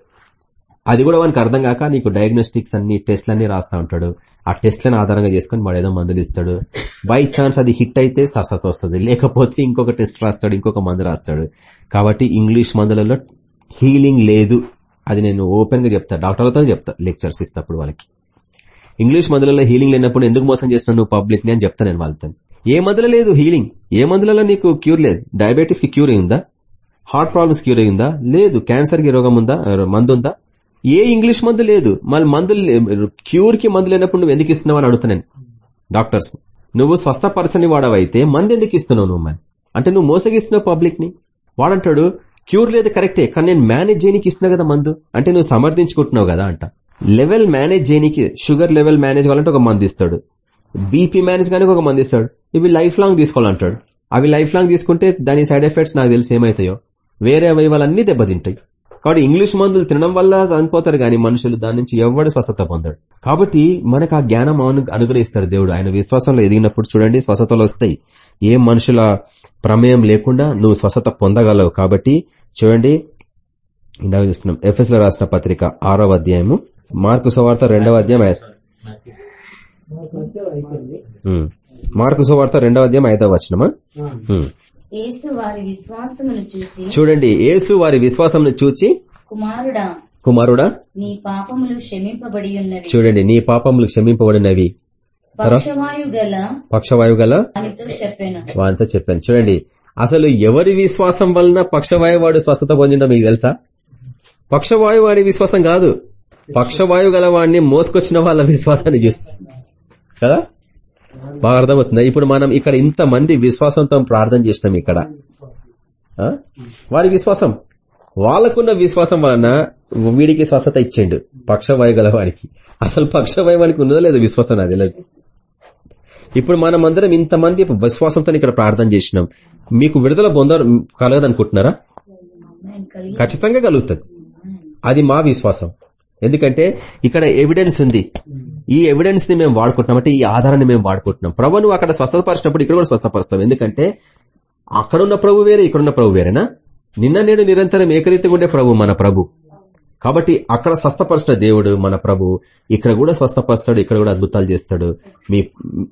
అది కూడా వానికి అర్థం కాక నీకు డయాగ్నోస్టిక్స్ అన్ని టెస్ట్లన్నీ రాస్తా ఉంటాడు. ఆ టెస్ట్లను ఆధారంగా చేసుకుని వాడు ఏదో మందులు ఇస్తాడు. బై ఛాన్స్ అది హిట్ అయితే స్వస్థత వస్తుంది. లేకపోతే ఇంకొక టెస్ట్ రాస్తాడు ఇంకొక మందు రాస్తాడు. కాబట్టి ఇంగ్లీష్ మందులలో హీలింగ్ లేదు. అది నేను ఓపెన్గా చెప్తా. డాక్టర్లతో చెప్తా. లెక్చర్స్ ఇస్తప్పుడు వాళ్ళకి. ఇంగ్లీష్ మందులలో హీలింగ్ లేనప్పుడు ఎందుకు మోసం చేస్తున్నావు నువ్వు పబ్లిక్ని అని చెప్తా నేను వాళ్ళతో ఏ మందులో లేదు హీలింగ్ ఏ మందులలో నీకు క్యూర్ లేదు? డయాబెటీస్కి క్యూర్ అయిందా హార్ట్ ప్రాబ్లమ్స్ క్యూర్ అయిందా లేదు. క్యాన్సర్కి రోగం ఉందా? మందు ఉందా ఏ ఇంగ్లీష్ మందు లేదు. మళ్ళీ మందులు క్యూర్కి మందు లేనప్పుడు నువ్వు ఎందుకు ఇస్తున్నావు అని అడుగుతున్నాను డాక్టర్స్ నువ్వు స్వస్థపరచని వాడవైతే మందు ఎందుకు ఇస్తున్నావు నువ్వు మరి? అంటే నువ్వు మోసగిస్తున్నావు పబ్లిక్ని వాడంటాడు క్యూర్ లేదు కరెక్టే కానీ నేను మేనేజ్ చేయనికి ఇస్తున్నా కదా మందు. అంటే నువ్వు సమర్థించుకుంటున్నావు కదా అంట. లెవెల్ మేనేజ్ చేయనికి షుగర్ లెవెల్ మేనేజ్ కావాలంటే ఒక మంది ఇస్తాడు. బీపీ మేనేజ్ కానీ ఒక మంది ఇస్తాడు. ఇవి లైఫ్ లాంగ్ తీసుకోవాలంటాడు. అవి లైఫ్ లాంగ్ తీసుకుంటే దాని సైడ్ ఎఫెక్ట్స్ నాకు తెలిసి ఏమైతాయో. వేరే అవయవాలన్నీ దెబ్బతింటాయి. కాబట్టి ఇంగ్లీష్ మందులు తినడం వల్ల చనిపోతారు కానీ మనుషులు దాని నుంచి ఎవడు స్వస్థత పొందాడు. కాబట్టి మనకు ఆ జ్ఞానం అను అనుగ్రహిస్తాడు దేవుడు. ఆయన విశ్వాసంలో ఎదిగినప్పుడు చూడండి స్వస్థతలు వస్తాయి. ఏ మనుషుల ప్రమేయం లేకుండా నువ్వు స్వస్థత పొందగలవు. కాబట్టి చూడండి ఇందాక చూస్తున్నాం ఎఫ్ఎస్లో రాసిన పత్రిక ఆరో అధ్యాయము మార్కు సువార్త రెండవ అధ్యాయం. మార్కు సువార్త రెండవ అధ్యాయం ఐదవ వచనమా? ఉమ్. యేసు వారి విశ్వాసమును చూచి చూడండి యేసు వారి విశ్వాసంను చూచి కుమారుడా కుమారుడా నీ పాపములు క్షమింపబడి ఉన్నవి. చూడండి నీ పాపములు క్షమింపబడినవి. పక్షవాయు గల అనితో చెప్పాను. వానితో చెప్పాను. చూడండి అసలు ఎవరి విశ్వాసం వలన పక్షవాయు వాడు స్వస్థత పొందిందో మీకు తెలుసా? పక్షవాయు వాడి విశ్వాసం కాదు. పక్షవాయు గల వాడిని మోసుకొచ్చిన వాళ్ళ విశ్వాసాన్ని చూస్తుంది. కదా? బాగా అర్థమవుతుంది. ఇప్పుడు మనం ఇక్కడ ఇంతమంది విశ్వాసంతో ప్రార్థన చేసినాం ఇక్కడ. వారి విశ్వాసం. వాళ్ళకున్న విశ్వాసం వలన వీడికి స్వస్థత ఇచ్చిండు. పక్షవాయు గల వాడికి అసలు పక్షవాయు వాడికి ఉన్నదో లేదో విశ్వాసం నాకు తెలియదు ఇప్పుడు మనం అందరం ఇంతమంది విశ్వాసంతో ఇక్కడ ప్రార్థన చేసినాం. మీకు విడుదల పొందారు కలగదనుకుంటున్నారా? ఖచ్చితంగా కలుగుతుంది. అది మా విశ్వాసం. ఎందుకంటే ఇక్కడ ఎవిడెన్స్ ఉంది. ఈ ఎవిడెన్స్ని మేము వాడుకుంటున్నాం. అంటే ఈ ఆధారాన్ని మేము వాడుకుంటున్నాం. ప్రభు నువ్వు అక్కడ స్వస్థపరిచినప్పుడు ఇక్కడ కూడా స్వస్థపరుస్తావు ఎందుకంటే అక్కడున్న ప్రభు వేరే ఇక్కడున్న ప్రభు వేరేనా? నిన్న నేను నిరంతరం ఏకరీతిగా ఉండే ప్రభు మన ప్రభు. కాబట్టి అక్కడ స్వస్థపరిచిన దేవుడు మన ప్రభు. ఇక్కడ కూడా స్వస్థపరుస్తాడు ఇక్కడ కూడా అద్భుతాలు చేస్తాడు. మీ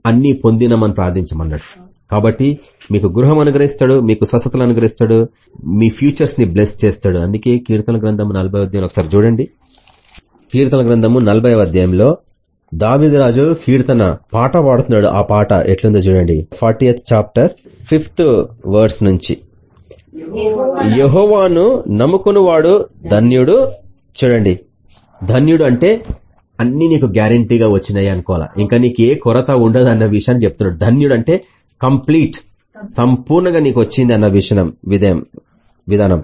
అన్ని పొందినమని ప్రార్థించమన్నాడు. కాబట్టి మీకు గృహం అనుగ్రహిస్తాడు మీకు స్వస్థతలు అనుగ్రహిస్తాడు మీ ఫ్యూచర్స్ని బ్లెస్ చేస్తాడు. అందుకే కీర్తన గ్రంథము నలభై అధ్యాయం ఒకసారి చూడండి. కీర్తన గ్రంథము నలభై అధ్యాయంలో దావిదరాజు కీర్తన పాట పాడుతున్నాడు. ఆ పాట ఎట్లుందో చూడండి. ఫార్టీ చాప్టర్ ఫిఫ్త్ వర్డ్స్ నుంచి. యహోవాను నమ్ముకుని వాడు ధన్యుడు. చూడండి. ధన్యుడు అంటే అన్ని నీకు గ్యారంటీగా వచ్చినాయి అనుకోవాలా. ఇంకా నీకు ఏ కొరత ఉండదు అన్న విషయాన్ని చెప్తున్నాడు. ధన్యుడు అంటే కంప్లీట్ సంపూర్ణంగా నీకు వచ్చింది అన్న విషయం విధేయం విధానం.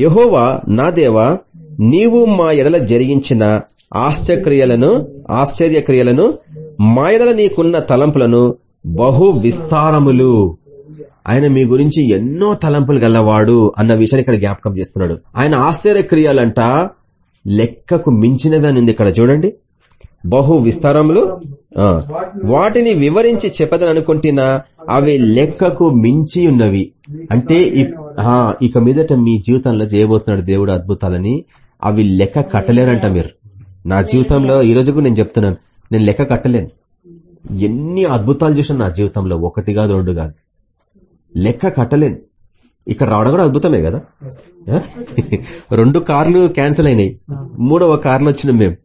యహోవా నా దేవా నీవు మా ఎడల జరిగించిన ఆశ్చర్యక్రియలను ఆశ్చర్యక్రియలను మా ఎడల నీకున్న తలంపులను బహు విస్తారములు. ఆయన మీ గురించి ఎన్నో తలంపులు గల్లవాడు అన్న విషయాన్ని ఇక్కడ జ్ఞాపకం చేస్తున్నాడు. ఆయన ఆశ్చర్యక్రియాలంట లెక్కకు మించినవి అని ఉంది ఇక్కడ చూడండి. బహు విస్తారములు. వాటిని వివరించి చెప్పదని అనుకుంటున్నా అవి లెక్కకు మించి ఉన్నవి. అంటే ఇక మీదట మీ జీవితంలో చేయబోతున్నాడు దేవుడు అద్భుతాలని. అవి లెక్క కట్టలేరంట మీరు. నా జీవితంలో ఈ రోజు కూడా నేను చెప్తున్నాను నేను లెక్క కట్టలేను. ఎన్ని అద్భుతాలు చూసాను నా జీవితంలో ఒకటి కాదు రెండు కాదు. లెక్క కట్టలేను. ఇక్కడ రావడం కూడా అద్భుతమే కదా? రెండు కార్లు క్యాన్సిల్ అయినాయి. మూడవ కార్లు వచ్చినాం మేము.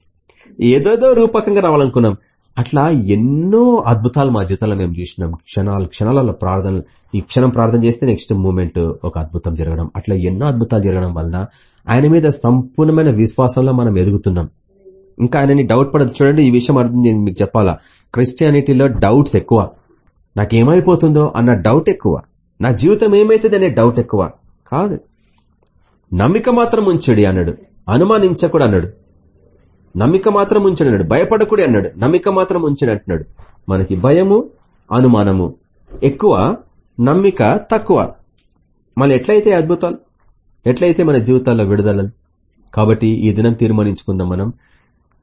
ఏదోదో రూపకంగా రావాలనుకున్నాం. అట్లా ఎన్నో అద్భుతాలు మా జీవితంలో మేము చూసినాం. క్షణాలు క్షణాలలో ప్రార్థన ఈ క్షణం ప్రార్థన చేస్తే నెక్స్ట్ మూమెంట్ ఒక అద్భుతం జరగడం. అట్లా ఎన్నో అద్భుతాలు జరగడం వలన ఆయన మీద సంపూర్ణమైన విశ్వాసంలో మనం ఎదుగుతున్నాం. ఇంకా ఆయనని డౌట్ పడదు. చూడండి ఈ విషయం అర్థం నేను మీకు చెప్పాలా? క్రిస్టియానిటీలో డౌట్స్ ఎక్కువ. నాకేమైపోతుందో అన్న డౌట్ ఎక్కువ. నా జీవితం ఏమైతుంది అనే డౌట్ ఎక్కువ. కాదు. నమ్మిక మాత్రం ఉంచడి అన్నాడు. అనుమానించకూడ అన్నాడు. నమ్మిక మాత్రం ఉంచడు అన్నాడు. భయపడకూడే అన్నాడు. నమ్మిక మాత్రం ఉంచడు అంటున్నాడు. మనకి భయము అనుమానము ఎక్కువ నమ్మిక తక్కువ. మళ్ళీ ఎట్లయితే అద్భుతాలు? ఎట్లయితే మన జీవితాల్లో విడుదలని కాబట్టి ఈ దినం తీర్మానించుకుందాం మనం.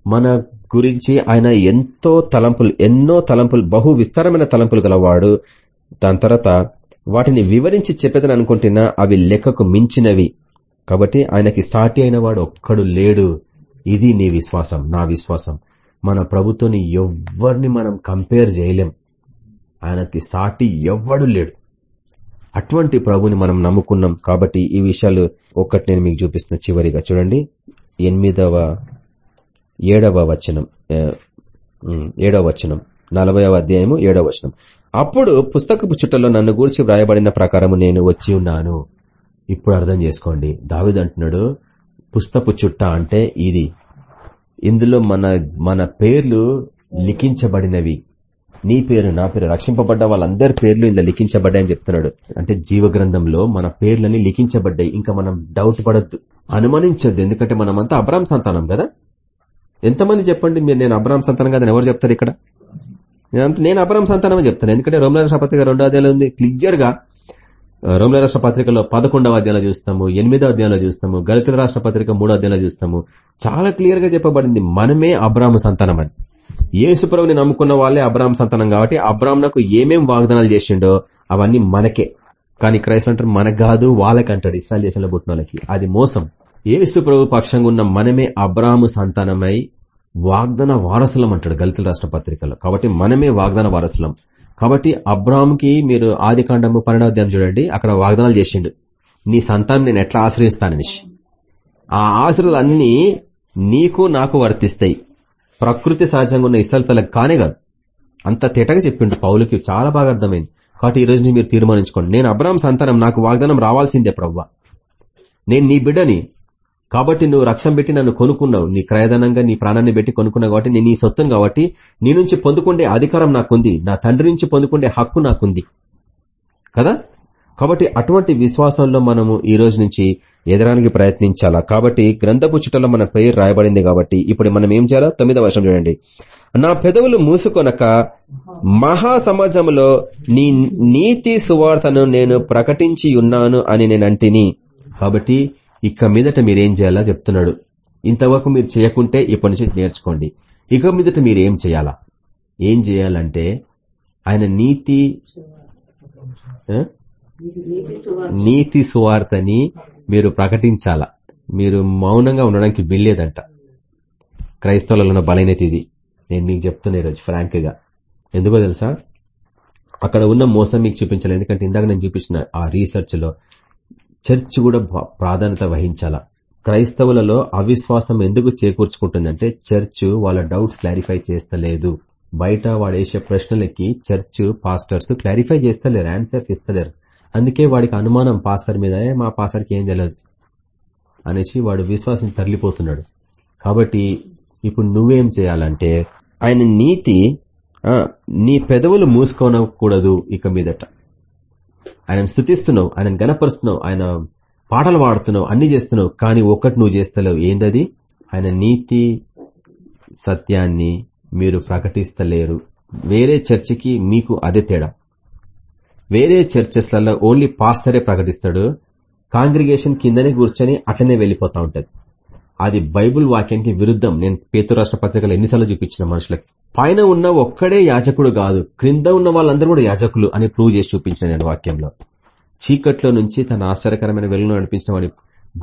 మన గురించి ఆయన ఎంతో తలంపులు ఎన్నో తలంపులు బహు విస్తారమైన తలంపులు గలవాడు. దాని తర్వాత వాటిని వివరించి చెప్పేదని అనుకుంటున్నా అవి లెక్కకు మించినవి. కాబట్టి ఆయనకి సాటి అయిన వాడు ఒక్కడు లేడు. ఇది నీ విశ్వాసం నా విశ్వాసం. మన ప్రభుత్వాన్ని ఎవ్వరిని మనం కంపేర్ చేయలేం. ఆయనకి సాటి ఎవ్వడు లేడు. అటువంటి ప్రభుని మనం నమ్ముకున్నాం కాబట్టి ఈ విషయాలు ఒక్కటి నేను మీకు చూపిస్తున్న చివరిగా చూడండి. ఎనిమిదవ ఏడవ వచనం ఏడవ వచనం నలభైవ అధ్యాయము ఏడవ వచనం. అప్పుడు పుస్తకపు చుట్టలో నన్ను గూర్చి వ్రాయబడిన ప్రకారము నేను వచ్చి ఉన్నాను. ఇప్పుడు అర్థం చేసుకోండి. దావిద్ అంటున్నాడు పుస్తపు చుట్ట అంటే ఇది. ఇందులో మన మన పేర్లు లిఖించబడినవి. నీ పేరు నా పేరు రక్షింపబడ్డ వాళ్ళందరి పేర్లు ఇందులో లిఖించబడ్డాయని చెప్తున్నాడు. అంటే జీవ గ్రంథంలో మన పేర్లని లిఖించబడ్డాయి. ఇంకా మనం డౌట్ పడద్దు. అనుమానించొద్దు. ఎందుకంటే మనమంతా అబ్రామ్ సంతానం కదా. ఎంతమంది చెప్పండి మీరు? నేను అబ్రామ్ సంతానం కదా ఎవరు చెప్తారు ఇక్కడ? నేనంత- నేను అబ్రామ్ సంతానమే చెప్తాను. ఎందుకంటే రోమిల రాష్ట్ర పత్రిక రెండో అధ్యాయంలో ఉంది. క్లియర్గా రోమిల రాష్ట్ర పత్రికలో పదకొండవ అధ్యాయంలో చూస్తాము. ఎనిమిదవ అధ్యాయంలో చూస్తాము. గళితుల రాష్ట్ర పత్రిక మూడో అధ్యాయంలో చూస్తాము. చాలా క్లియర్గా చెప్పబడింది. మనమే అబ్రామ సంతానం అని. యేసుప్రభుని నమ్ముకున్న వాళ్ళే అబ్రామ్ సంతానం కాబట్టి అబ్రామ్నకు ఏమేం వాగ్దానాలు చేసిండో అవన్నీ మనకే. కానీ క్రైస్తవులు అంటారు మనకు కాదు వాళ్ళకంటాడు ఇస్రాయల్ దేశంలో పుట్టిన వాళ్ళకి. అది మోసం. యేసు ప్రభు పక్షంగా ఉన్న మనమే అబ్రాహము సంతానమై వాగ్దాన వారసులం అంటాడు గలితుల రాష్ట్ర పత్రికలో. కాబట్టి మనమే వాగ్దాన వారసులం. కాబట్టి అబ్రామ్కి మీరు ఆది కాండము పరిణాధ్యాయం చూడండి. అక్కడ వాగ్దానాలు చేసిండు. నీ సంతానం నేను ఎట్లా ఆశ్రయిస్తానని. ఆ ఆశ్రయాలన్నీ నీకు నాకు వర్తిస్తాయి. ప్రకృతి సహజంగా ఉన్న ఇసల్ పిల్లకి కానే కాదు. అంత తేటగా చెప్పిండు పౌలుకి. చాలా బాగా అర్థమైంది. కాబట్టి ఈ రోజు మీరు తీర్మానించుకోండి. నేను అబ్రాహం సంతానం నాకు వాగ్దానం రావాల్సిందే ప్రవ్వా. నేను నీ బిడ్డని. కాబట్టి నువ్వు రక్షణ పెట్టి నన్ను కొనుక్కున్నావు. నీ క్రయధనంగా నీ ప్రాణాన్ని పెట్టి కొనుక్కున్నావు కాబట్టి నేను నీ సొత్తును కాబట్టి నీ నుంచి పొందుకుండే అధికారం నాకుంది. నా తండ్రి నుంచి పొందుకుండే హక్కు నాకుంది. కదా? కాబట్టి అటువంటి విశ్వాసంలో మనము ఈ రోజు నుంచి ఎదడానికి ప్రయత్నించాలా? కాబట్టి గ్రంథపు చుట్టలో మన పేరు రాయబడింది కాబట్టి ఇప్పుడు మనం ఏం చేయాలా తొమ్మిదవ వర్షం చూడండి. నా పెదవులు మూసుకొనక మహా సమాజంలో నీ నీతి సువార్తను నేను ప్రకటించి ఉన్నాను అని నేను అంటిని. కాబట్టి ఇక మీదట మీరేం చేయాలా చెప్తున్నాడు. ఇంతవరకు మీరు చేయకుంటే ఇప్పటి నుంచి నేర్చుకోండి. ఇక మీదట మీరు ఏం చేయాలా? ఏం చేయాలంటే ఆయన నీతి నీతి సువార్తని మీరు ప్రకటించాలా? మీరు మౌనంగా ఉండడానికి వీల్లేదంట. క్రైస్తవులలో ఉన్న బలైనది ఇది. నేను మీకు చెప్తున్నా ఈరోజు ఫ్రాంక్గా ఎందుకో తెలుసా? అక్కడ ఉన్న మోసం మీకు చూపించాలి ఎందుకంటే ఇందాక నేను చూపించిన ఆ రీసెర్చ్లో చర్చ్ కూడా ప్రాధాన్యత వహించాలా? క్రైస్తవులలో అవిశ్వాసం ఎందుకు చేకూర్చుకుంటుందంటే చర్చ్ వాళ్ళ డౌట్స్ క్లారిఫై చేస్తలేదు. బయట వాడు వేసే ప్రశ్నలకి చర్చ్ పాస్టర్స్ క్లారిఫై చేస్తలేరు ఆన్సర్స్ ఇస్తలేరు. అందుకే వాడికి అనుమానం పాస్టర్ మీద "ఏ, మా పాస్టర్కి ఏం తెలియదు అనేసి వాడు విశ్వాసం తరలిపోతున్నాడు. కాబట్టి ఇప్పుడు నువ్వేం చేయాలంటే ఆయన నీతి నీ పెదవులు మూసుకోనకూడదు ఇక మీదట. ఆయన స్థుతిస్తున్నావు ఆయన గనపరుస్తున్నావు ఆయన పాటలు పాడుతున్నావు అన్ని చేస్తున్నావు కానీ ఒక్కటి నువ్వు చేస్తలేవు. ఏందది? ఆయన నీతి సత్యాన్ని మీరు ప్రకటిస్తలేరు. వేరే చర్చికి మీకు అదే తేడా. వేరే చర్చెస్లలో ఓన్లీ పాస్టరే ప్రకటిస్తాడు. కాంగ్రిగేషన్ కిందనే కూర్చొని అట్లనే వెళ్ళిపోతా ఉంటది. అది బైబుల్ వాక్యానికి విరుద్ధం. నేను పేతు రాష్ట్ర పత్రికలు ఎన్నిసార్లు చూపించిన మనుషులకు. పైన ఉన్న ఒక్కడే యాజకుడు కాదు క్రింద ఉన్న వాళ్ళందరూ కూడా యాజకులు అని ప్రూవ్ చేసి చూపించిన నేను వాక్యంలో. చీకట్లో నుంచి తన ఆశ్చర్యకరమైన వెలుగును నడిపించిన వాడి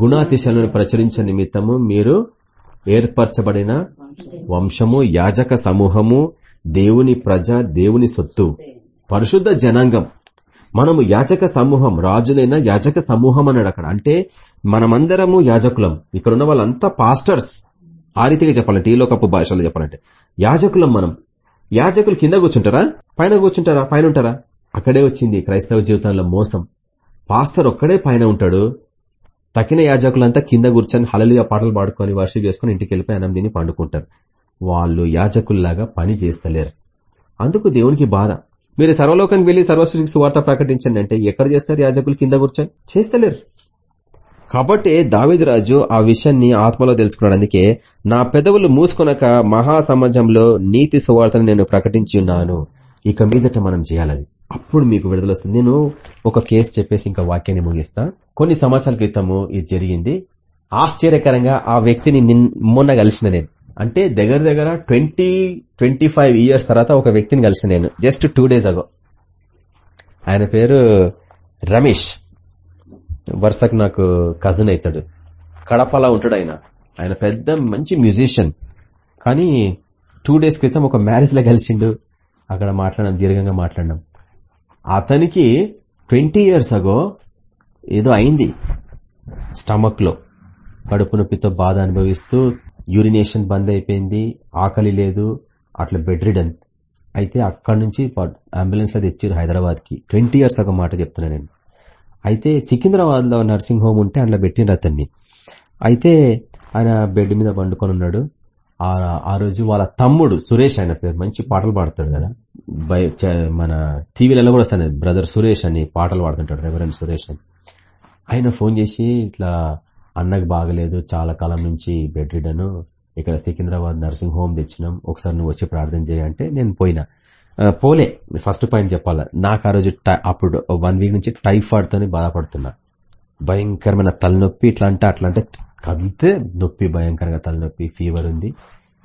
గుణాతిశయాలను ప్రచురించే నిమిత్తము మీరు ఏర్పరచబడిన వంశము యాజక సమూహము దేవుని ప్రజ దేవుని సొత్తు పరిశుద్ధ జనాంగం. మనము యాజక సమూహం రాజులైన యాజక సమూహం అన్నాడు అక్కడ అంటే మనమందరము యాజకులం. ఇక్కడ ఉన్న వాళ్ళంతా పాస్టర్స్. ఆ రీతిగా చెప్పాలంటే ఈ లోకపు భాషలో చెప్పాలంటే. యాజకులం మనం. యాజకులు కింద కూర్చుంటారా? పైన కూర్చుంటారా? పైన ఉంటారా? అక్కడే వచ్చింది క్రైస్తవ జీవితంలో మోసం. పాస్టర్ ఒక్కడే పైన ఉంటాడు. తక్కిన యాజకులంతా కింద కూర్చొని హలలిగా పాటలు పాడుకొని వర్షం చేసుకుని ఇంటికి వెళ్ళిపోయి అన్నం తిని పండుకుంటారు. వాళ్ళు యాజకుల్లాగా పని చేస్తలేరు. అందుకు దేవునికి బాధ. మీరు సర్వలోకానికి వెళ్ళి సర్వసృష్టికి సువార్త ప్రకటించండి అంటే ఎక్కడ చేస్తారు యాజకులు కింద కూర్చొని? చేస్తలేరు. కాబట్టి దావిదరాజు ఆ విషయాన్ని ఆత్మలో తెలుసుకున్నాడు. అందుకే నా పెదవులు మూసుకొనక మహా సమాజంలో నీతి సువార్తను నేను ప్రకటించి ఉన్నాను. ఇక మీదట మనం చేయాలని. అప్పుడు మీకు విడుదల వస్తుంది. నేను ఒక కేసు చెప్పేసి ఇంకా వాక్యాన్ని ముగిస్తా. కొన్ని సంవత్సరాల క్రితము ఇది జరిగింది. ఆశ్చర్యకరంగా ఆ వ్యక్తిని నిన్- మొన్న కలిసిన నేను. అంటే దగ్గర దగ్గర ట్వంటీ ట్వంటీ ఫైవ్ ఇయర్స్ తర్వాత ఒక వ్యక్తిని కలిసి నేను జస్ట్ టూ డేస్ అగో ఆయన పేరు రమేష్. వరుసకు నాకు కజిన్ అవుతాడు. కడపలా ఉంటాడు ఆయన. ఆయన పెద్ద మంచి మ్యూజిషియన్ కానీ టూ డేస్ క్రితం ఒక మ్యారేజ్లో కలిసిండు. అక్కడ మాట్లాడడం దీర్ఘంగా మాట్లాడడం. అతనికి ట్వంటీ ఇయర్స్ అగో ఏదో అయింది. స్టమక్లో. కడుపు నొప్పితో బాధ అనుభవిస్తూ యూరినేషన్ బంద్ అయిపోయింది ఆకలి లేదు అట్లా బెడ్ రిడన్ అయితే అక్కడి నుంచి అంబులెన్స్లో తెచ్చారు హైదరాబాద్కి. ట్వంటీ ఇయర్స్ ఒక మాట చెప్తున్నా నేను. అయితే సికింద్రాబాద్లో నర్సింగ్ హోమ్ ఉంటే అందులో పెట్టిండ్రు అతన్ని. అయితే ఆయన బెడ్ మీద పండుకొని ఉన్నాడు. ఆ ఆ రోజు వాళ్ళ తమ్ముడు సురేష్ ఆయన పేరు మంచి పాటలు పాడతాడు కదా. బై చ- మన టీవీలలో కూడా వస్తాను బ్రదర్ సురేష్ అని పాటలు పాడుతుంటాడు రెవరెన్ సురేష్ అని. ఆయన ఫోన్ చేసి ఇట్లా అన్నకు బాగలేదు. చాలా కాలం నుంచి బెడ్ రిడను ఇక్కడ సికింద్రాబాద్ నర్సింగ్ హోమ్ తెచ్చినాం. ఒకసారి నువ్వు వచ్చి ప్రార్థన చేయంటే నేను పోయినా. పోలే. ఫస్ట్ పాయింట్ చెప్పాలా. నాకు ఆ రోజు టై- అప్పుడు వన్ వీక్ నుంచి టైఫాయిడ్ బాధపడుతున్నా. భయంకరమైన తలనొప్పి ఇట్లా అంటే అట్లా అంటే కదిలితే నొప్పి భయంకరంగా తలనొప్పి ఫీవర్ ఉంది.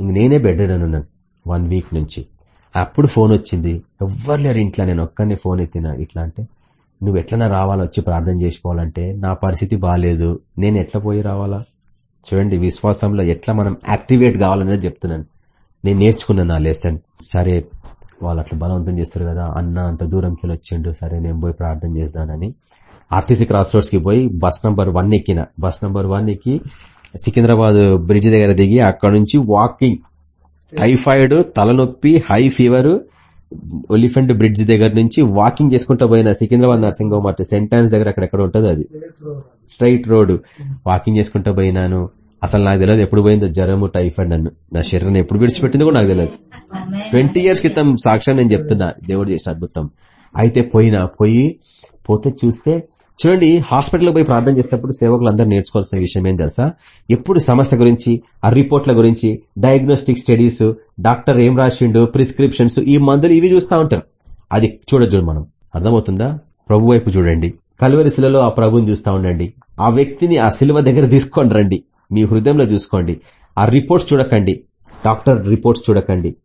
ఇంక నేనే బెడ్ రిడన్ ఉన్నాను వన్ వీక్ నుంచి. అప్పుడు ఫోన్ వచ్చింది. ఎవ్వరు లేరు ఇంట్లో. నేను ఒక్కనే ఫోన్ ఎత్తినా ఇట్లా అంటే నువ్వు ఎట్లనా రావాలా? వచ్చి ప్రార్థన చేసుకోవాలంటే నా పరిస్థితి బాగాలేదు నేను ఎట్లా పోయి రావాలా? చూడండి విశ్వాసంలో ఎట్లా మనం యాక్టివేట్ కావాలనేది చెప్తున్నాను. నేను నేర్చుకున్నాను నా లెసన్. సరే వాళ్ళు అట్లా బలవంతం చేస్తారు కదా అన్న అంత దూరంకి వచ్చిండు. సరే నేను పోయి ప్రార్థన చేస్తానని. ఆర్టీసీ క్రాస్ రోడ్స్కి పోయి బస్ నంబర్ వన్ ఎక్కిన. బస్ నంబర్ వన్ ఎక్కి సికింద్రాబాద్ బ్రిడ్జ్ దగ్గర దిగి అక్కడ నుంచి వాకింగ్. టైఫాయిడ్ తలనొప్పి హై ఫీవర్ ఒలిఫెంట్ బ్రిడ్జ్ దగ్గర నుంచి వాకింగ్ చేసుకుంటూ పోయిన సికింద్రాబాద్ నర్సింగ్ హోమ్ అటు సెంటాన్స్ దగ్గర అక్కడెక్కడ ఉంటుంది అది. స్ట్రైట్ రోడ్ వాకింగ్ చేసుకుంటూ పోయినాను. అసలు నాకు తెలియదు ఎప్పుడు పోయిందో జ్వరము టైఫాయిడ్ నన్ను. నా శరీరం ఎప్పుడు విడిచిపెట్టిందో కూడా నాకు తెలియదు ట్వంటీ ఇయర్స్ క్రితం సాక్ష్యం నేను చెప్తున్నా. దేవుడు చేసిన అద్భుతం. అయితే పోయినా పోయి పోతే చూస్తే చూడండి హాస్పిటల్ పోయి ప్రార్థన చేసేటప్పుడు సేవకులు అందరూ నేర్చుకోవాల్సిన విషయం ఏం తెలుసా? ఎప్పుడు సమస్య గురించి ఆ రిపోర్ట్ల గురించి డయాగ్నోస్టిక్ స్టడీస్ డాక్టర్ ఏం రాసిండు ప్రిస్క్రిప్షన్స్ ఈ మందులు ఇవి చూస్తా ఉంటారు అది చూడొచ్చు మనం. అర్థమవుతుందా? ప్రభు వైపు చూడండి. కలువరి శిలలో ఆ ప్రభుని చూస్తూ ఉండండి. ఆ వ్యక్తిని ఆ శిలువ దగ్గర తీసుకొని రండి. మీ హృదయంలో చూసుకోండి. ఆ రిపోర్ట్స్ చూడకండి. డాక్టర్ రిపోర్ట్స్ చూడకండి.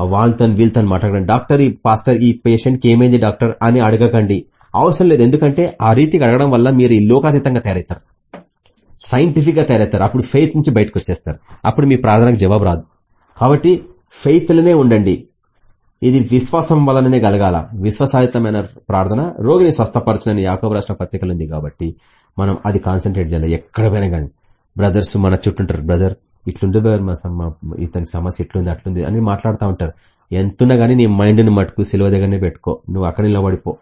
వాళ్ళతో వీళ్ళతో మాట్లాడండి డాక్టర్ ఈ పాస్టర్ ఈ పేషెంట్కి ఏమైంది డాక్టర్ అని అడగకండి. అవసరం లేదు. ఎందుకంటే ఆ రీతికి అడగడం వల్ల మీరు ఈ లోకాతీతంగా తయారవుతారు. సైంటిఫిక్గా తయారవుతారు. అప్పుడు ఫెయిత్ నుంచి బయటకు వచ్చేస్తారు అప్పుడు మీ ప్రార్థనకు జవాబు రాదు. కాబట్టి ఫెయిత్లనే ఉండండి. ఇది విశ్వాసం వలననే కలగాల. విశ్వాసాయుతమైన ప్రార్థన రోగిని స్వస్థపరచని యాకబ రాష్ట్ర పత్రికలు ఉంది కాబట్టి మనం అది కాన్సన్ట్రేట్ చేయాలి. ఎక్కడ పోయినా కానీ. బ్రదర్స్ మన చుట్టుంటారు బ్రదర్ ఇట్లుంది బ్రదర్ మా ఇతని సమస్య ఇట్లుంది అట్లుంది అని మాట్లాడుతూ ఉంటారు. ఎంతున్నా గానీ నీ మైండ్ని మట్టుకు సిలువ దగ్గరనే పెట్టుకో. నువ్వు అక్కడ నిలబడిపో.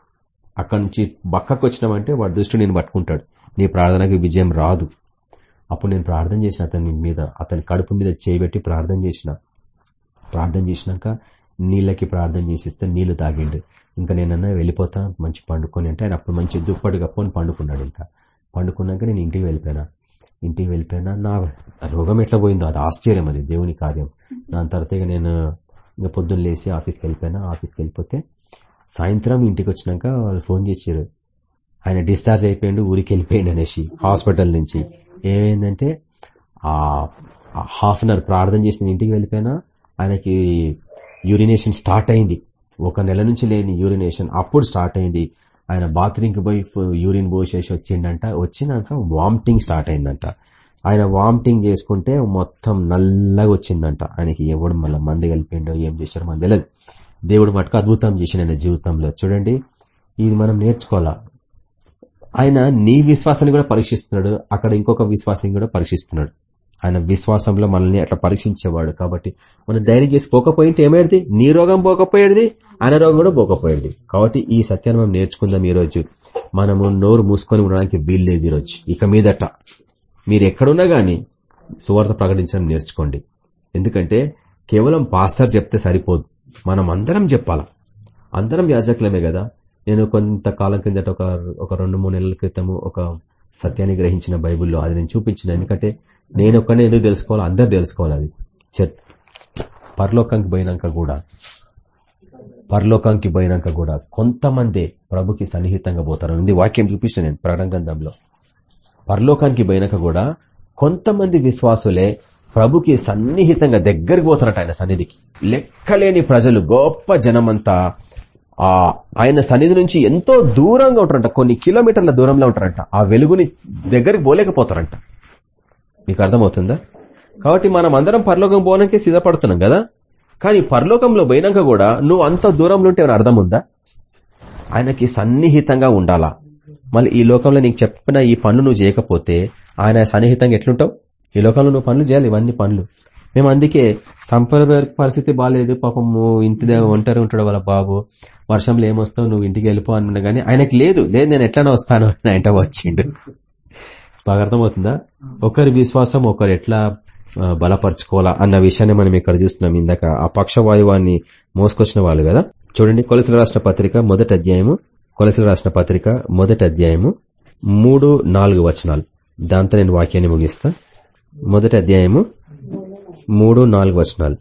అక్కడి నుంచి బక్కకు వచ్చినామంటే వాడు దృష్టి నేను పట్టుకుంటాడు. నీ ప్రార్థనకి విజయం రాదు. అప్పుడు నేను ప్రార్థన చేసిన అతని మీద అతని కడుపు మీద చేయబెట్టి ప్రార్థన చేసిన. ప్రార్థన చేసినాక నీళ్ళకి ప్రార్థన చేసిస్తే నీళ్ళు తాగిండు. ఇంకా నేనన్నా వెళ్ళిపోతా మంచి పండుకొని అంటే ఆయన అప్పుడు మంచి దుప్పటి కప్పుకొని పండుకున్నాడు ఇంకా. పండుకున్నాక నేను ఇంటికి వెళ్ళిపోయినా. ఇంటికి వెళ్ళిపోయినా నా రోగం ఎట్లా పోయిందో అది ఆశ్చర్యం అది దేవుని కార్యం. దాని తర్వాత నేను ఇంకా పొద్దున్న లేచి ఆఫీస్కి వెళ్ళిపోయినా. ఆఫీస్కి వెళ్ళిపోతే సాయంత్రం ఇంటికి వచ్చినాక వాళ్ళు ఫోన్ చేశారు ఆయన డిశ్చార్జ్ అయిపోయిండు ఊరికి వెళ్ళిపోయిండు అనేసి హాస్పిటల్ నుంచి. ఏమైందంటే ఆ హాఫ్ అన్ అవర్ ప్రార్థన చేసి ఇంటికి వెళ్ళిపోయినా ఆయనకి యూరినేషన్ స్టార్ట్ అయింది. ఒక నెల నుంచి లేని యూరినేషన్ అప్పుడు స్టార్ట్ అయింది. ఆయన బాత్రూమ్కి పోయి యూరిన్ పోసేసి వచ్చిండంట. వచ్చినాక వామిటింగ్ స్టార్ట్ అయిందంట. ఆయన వామిటింగ్ చేసుకుంటే మొత్తం నల్లగా వచ్చిందంట. ఆయనకి ఎవడు మళ్ళీ మంది కలిపిండో ఏం చేశారో మనకు తెలియదు దేవుడు మటుకు అద్భుతం చేసిన ఆయన జీవితంలో. చూడండి ఇది మనం నేర్చుకోవాలా? ఆయన నీ విశ్వాసాన్ని కూడా పరీక్షిస్తున్నాడు అక్కడ ఇంకొక విశ్వాసం కూడా పరీక్షిస్తున్నాడు. ఆయన విశ్వాసంలో మనల్ని అట్లా పరీక్షించేవాడు కాబట్టి మనం ధైర్యం చేసి పోకపోయింటే ఏమైంది? నీ రోగం పోకపోయేది ఆయన రోగం కూడా పోకపోయేది. కాబట్టి ఈ సత్యాన్ని మనం నేర్చుకుందాం ఈ రోజు మనము నోరు మూసుకొని ఉండడానికి వీల్లేదు ఈ రోజు ఇక మీదట మీరు ఎక్కడున్నా గానీ సువార్త ప్రకటించడం నేర్చుకోండి. ఎందుకంటే కేవలం పాస్టర్ చెప్తే సరిపోదు. మనం అందరం చెప్పాల? అందరం యాజకులమే కదా? నేను కొంతకాలం కిందట ఒక ఒక రెండు మూడు నెలల క్రితము ఒక సత్యాన్ని గ్రహించిన బైబిల్లో అది నేను చూపించిన. ఎందుకంటే నేను ఒక్కనే ఎందుకు తెలుసుకోవాలి అందరు తెలుసుకోవాలి అది. పరలోకానికి పోయినాక కూడా పరలోకానికి పోయినాక కూడా కొంతమందే ప్రభుకి సన్నిహితంగా పోతారు. ఇది వాక్యం చూపించిన నేను ప్రకటన గ్రంథంలో. పరలోకానికి పోయినాక కూడా కొంతమంది విశ్వాసులే ప్రభుకి సన్నిహితంగా దగ్గరికి పోతారట ఆయన సన్నిధికి. లెక్కలేని ప్రజలు గొప్ప జనమంతా ఆ ఆయన సన్నిధి నుంచి ఎంతో దూరంగా ఉంటారంట. కొన్ని కిలోమీటర్ల దూరంలో ఉంటారంట. ఆ వెలుగుని దగ్గరికి పోలేకపోతారంట. మీకు అర్థమవుతుందా? కాబట్టి మనం అందరం పరలోకం పోవడానికి సిద్ధపడుతున్నాం కదా? కానీ పరలోకంలో పోయినాక కూడా నువ్వు అంత దూరంలో ఉంటే అర్థం ఉందా? ఆయనకి సన్నిహితంగా ఉండాలా? మళ్ళీ ఈ లోకంలో నీకు చెప్పిన ఈ పనులు నువ్వు చేయకపోతే ఆయన సన్నిహితంగా ఎట్లుంటావు? ఈ లోకంలో నువ్వు పనులు చేయాలి ఇవన్నీ పనులు. మేము అందుకే సంపద పరిస్థితి బాగాలేదు పాపము ఇంటి దగ్గర ఒంటరి ఉంటాడు వాళ్ళ బాబు. వర్షంలో ఏమొస్తావు నువ్వు ఇంటికి వెళ్ళిపో అన్నా కానీ ఆయనకి లేదు లేదు నేను ఎట్లా వస్తాను ఆయన వచ్చిండు. బాగా అర్థమవుతుందా? ఒకరి విశ్వాసం ఒకరు ఎట్లా బలపరచుకోవాలా అన్న విషయాన్ని మనం ఇక్కడ చూస్తున్నాం. ఇందాక ఆ పక్షవాయువాన్ని మోసుకొచ్చిన వాళ్ళు కదా. చూడండి కొలసల రాష్ట్ర పత్రిక మొదటి అధ్యాయము కొలసల రాష్ట్ర పత్రిక మొదటి అధ్యాయము మూడు నాలుగు వచనాలు. దాంతో నేను వాక్యాన్ని ముగిస్తా. మొదటి అధ్యాయము మూడు నాలుగు వచనాలు.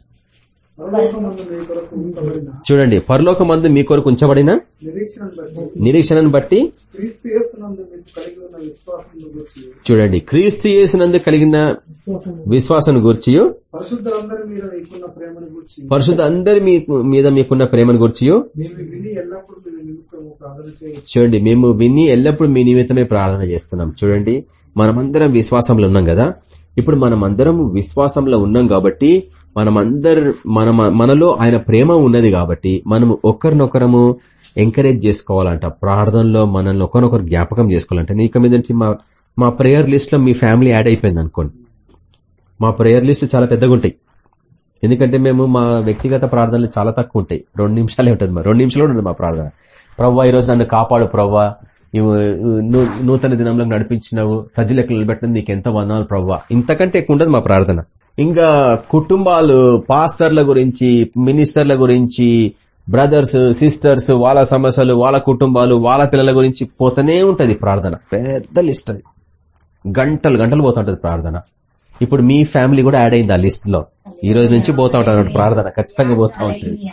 చూడండి పరలోకమందు మీ కొరకు ఉంచబడిన నిరీక్షణను బట్టి చూడండి క్రీస్తు చేసినందు కలిగిన విశ్వాసం గురించి పరిశుద్ధ అందరి మీ- మీద మీకున్న ప్రేమను గురించి చూడండి మేము విని ఎల్లప్పుడూ మీ నిమిత్తమే ప్రార్థన చేస్తున్నాం. చూడండి మనమందరం విశ్వాసంలో ఉన్నాం కదా ఇప్పుడు మనమందరం విశ్వాసంలో ఉన్నాం కాబట్టి మనమందరు మన మనలో ఆయన ప్రేమ ఉన్నది కాబట్టి మనము ఒకరినొకరము ఎంకరేజ్ చేసుకోవాలంట. ప్రార్థనలో మనల్ని ఒకరినొకరు జ్ఞాపకం చేసుకోవాలంట. నీకు మీద నుంచి మా మా ప్రేయర్ లిస్ట్లో మీ ఫ్యామిలీ యాడ్ అయిపోయింది అనుకోండి. మా ప్రేయర్ లిస్టులు చాలా పెద్దగా ఉంటాయి. ఎందుకంటే మేము మా వ్యక్తిగత ప్రార్థనలు చాలా తక్కువ ఉంటాయి. రెండు నిమిషాలే ఉంటుంది మా రెండు నిమిషాలు ఉంటుంది మా ప్రార్థన. ప్రవ్వా ఈరోజు నన్ను కాపాడు ప్రవ్వా. నూతన దినంలో నడిపించినవు సజ్జలెక్కలు నిలబెట్టిన నీకు ఎంత వందనాలు ప్రవ్వా. ఇంతకంటే ఎక్కువ ఉండదు మా ప్రార్థన. ఇంకా కుటుంబాలు పాస్టర్ల గురించి మినిస్టర్ల గురించి బ్రదర్స్ సిస్టర్స్ వాళ్ళ సమస్యలు వాళ్ళ కుటుంబాలు వాళ్ళ పిల్లల గురించి పోతూనే ఉంటది ప్రార్థన. పెద్ద లిస్ట్ అది. గంటలు గంటలు పోతా ఉంటది ప్రార్థన. ఇప్పుడు మీ ఫ్యామిలీ కూడా యాడ్ అయింది ఆ లిస్ట్లో ఈ రోజు నుంచి పోతా ఉంటారు అన్నమాట ప్రార్థన. ఖచ్చితంగా పోతా ఉంటుంది.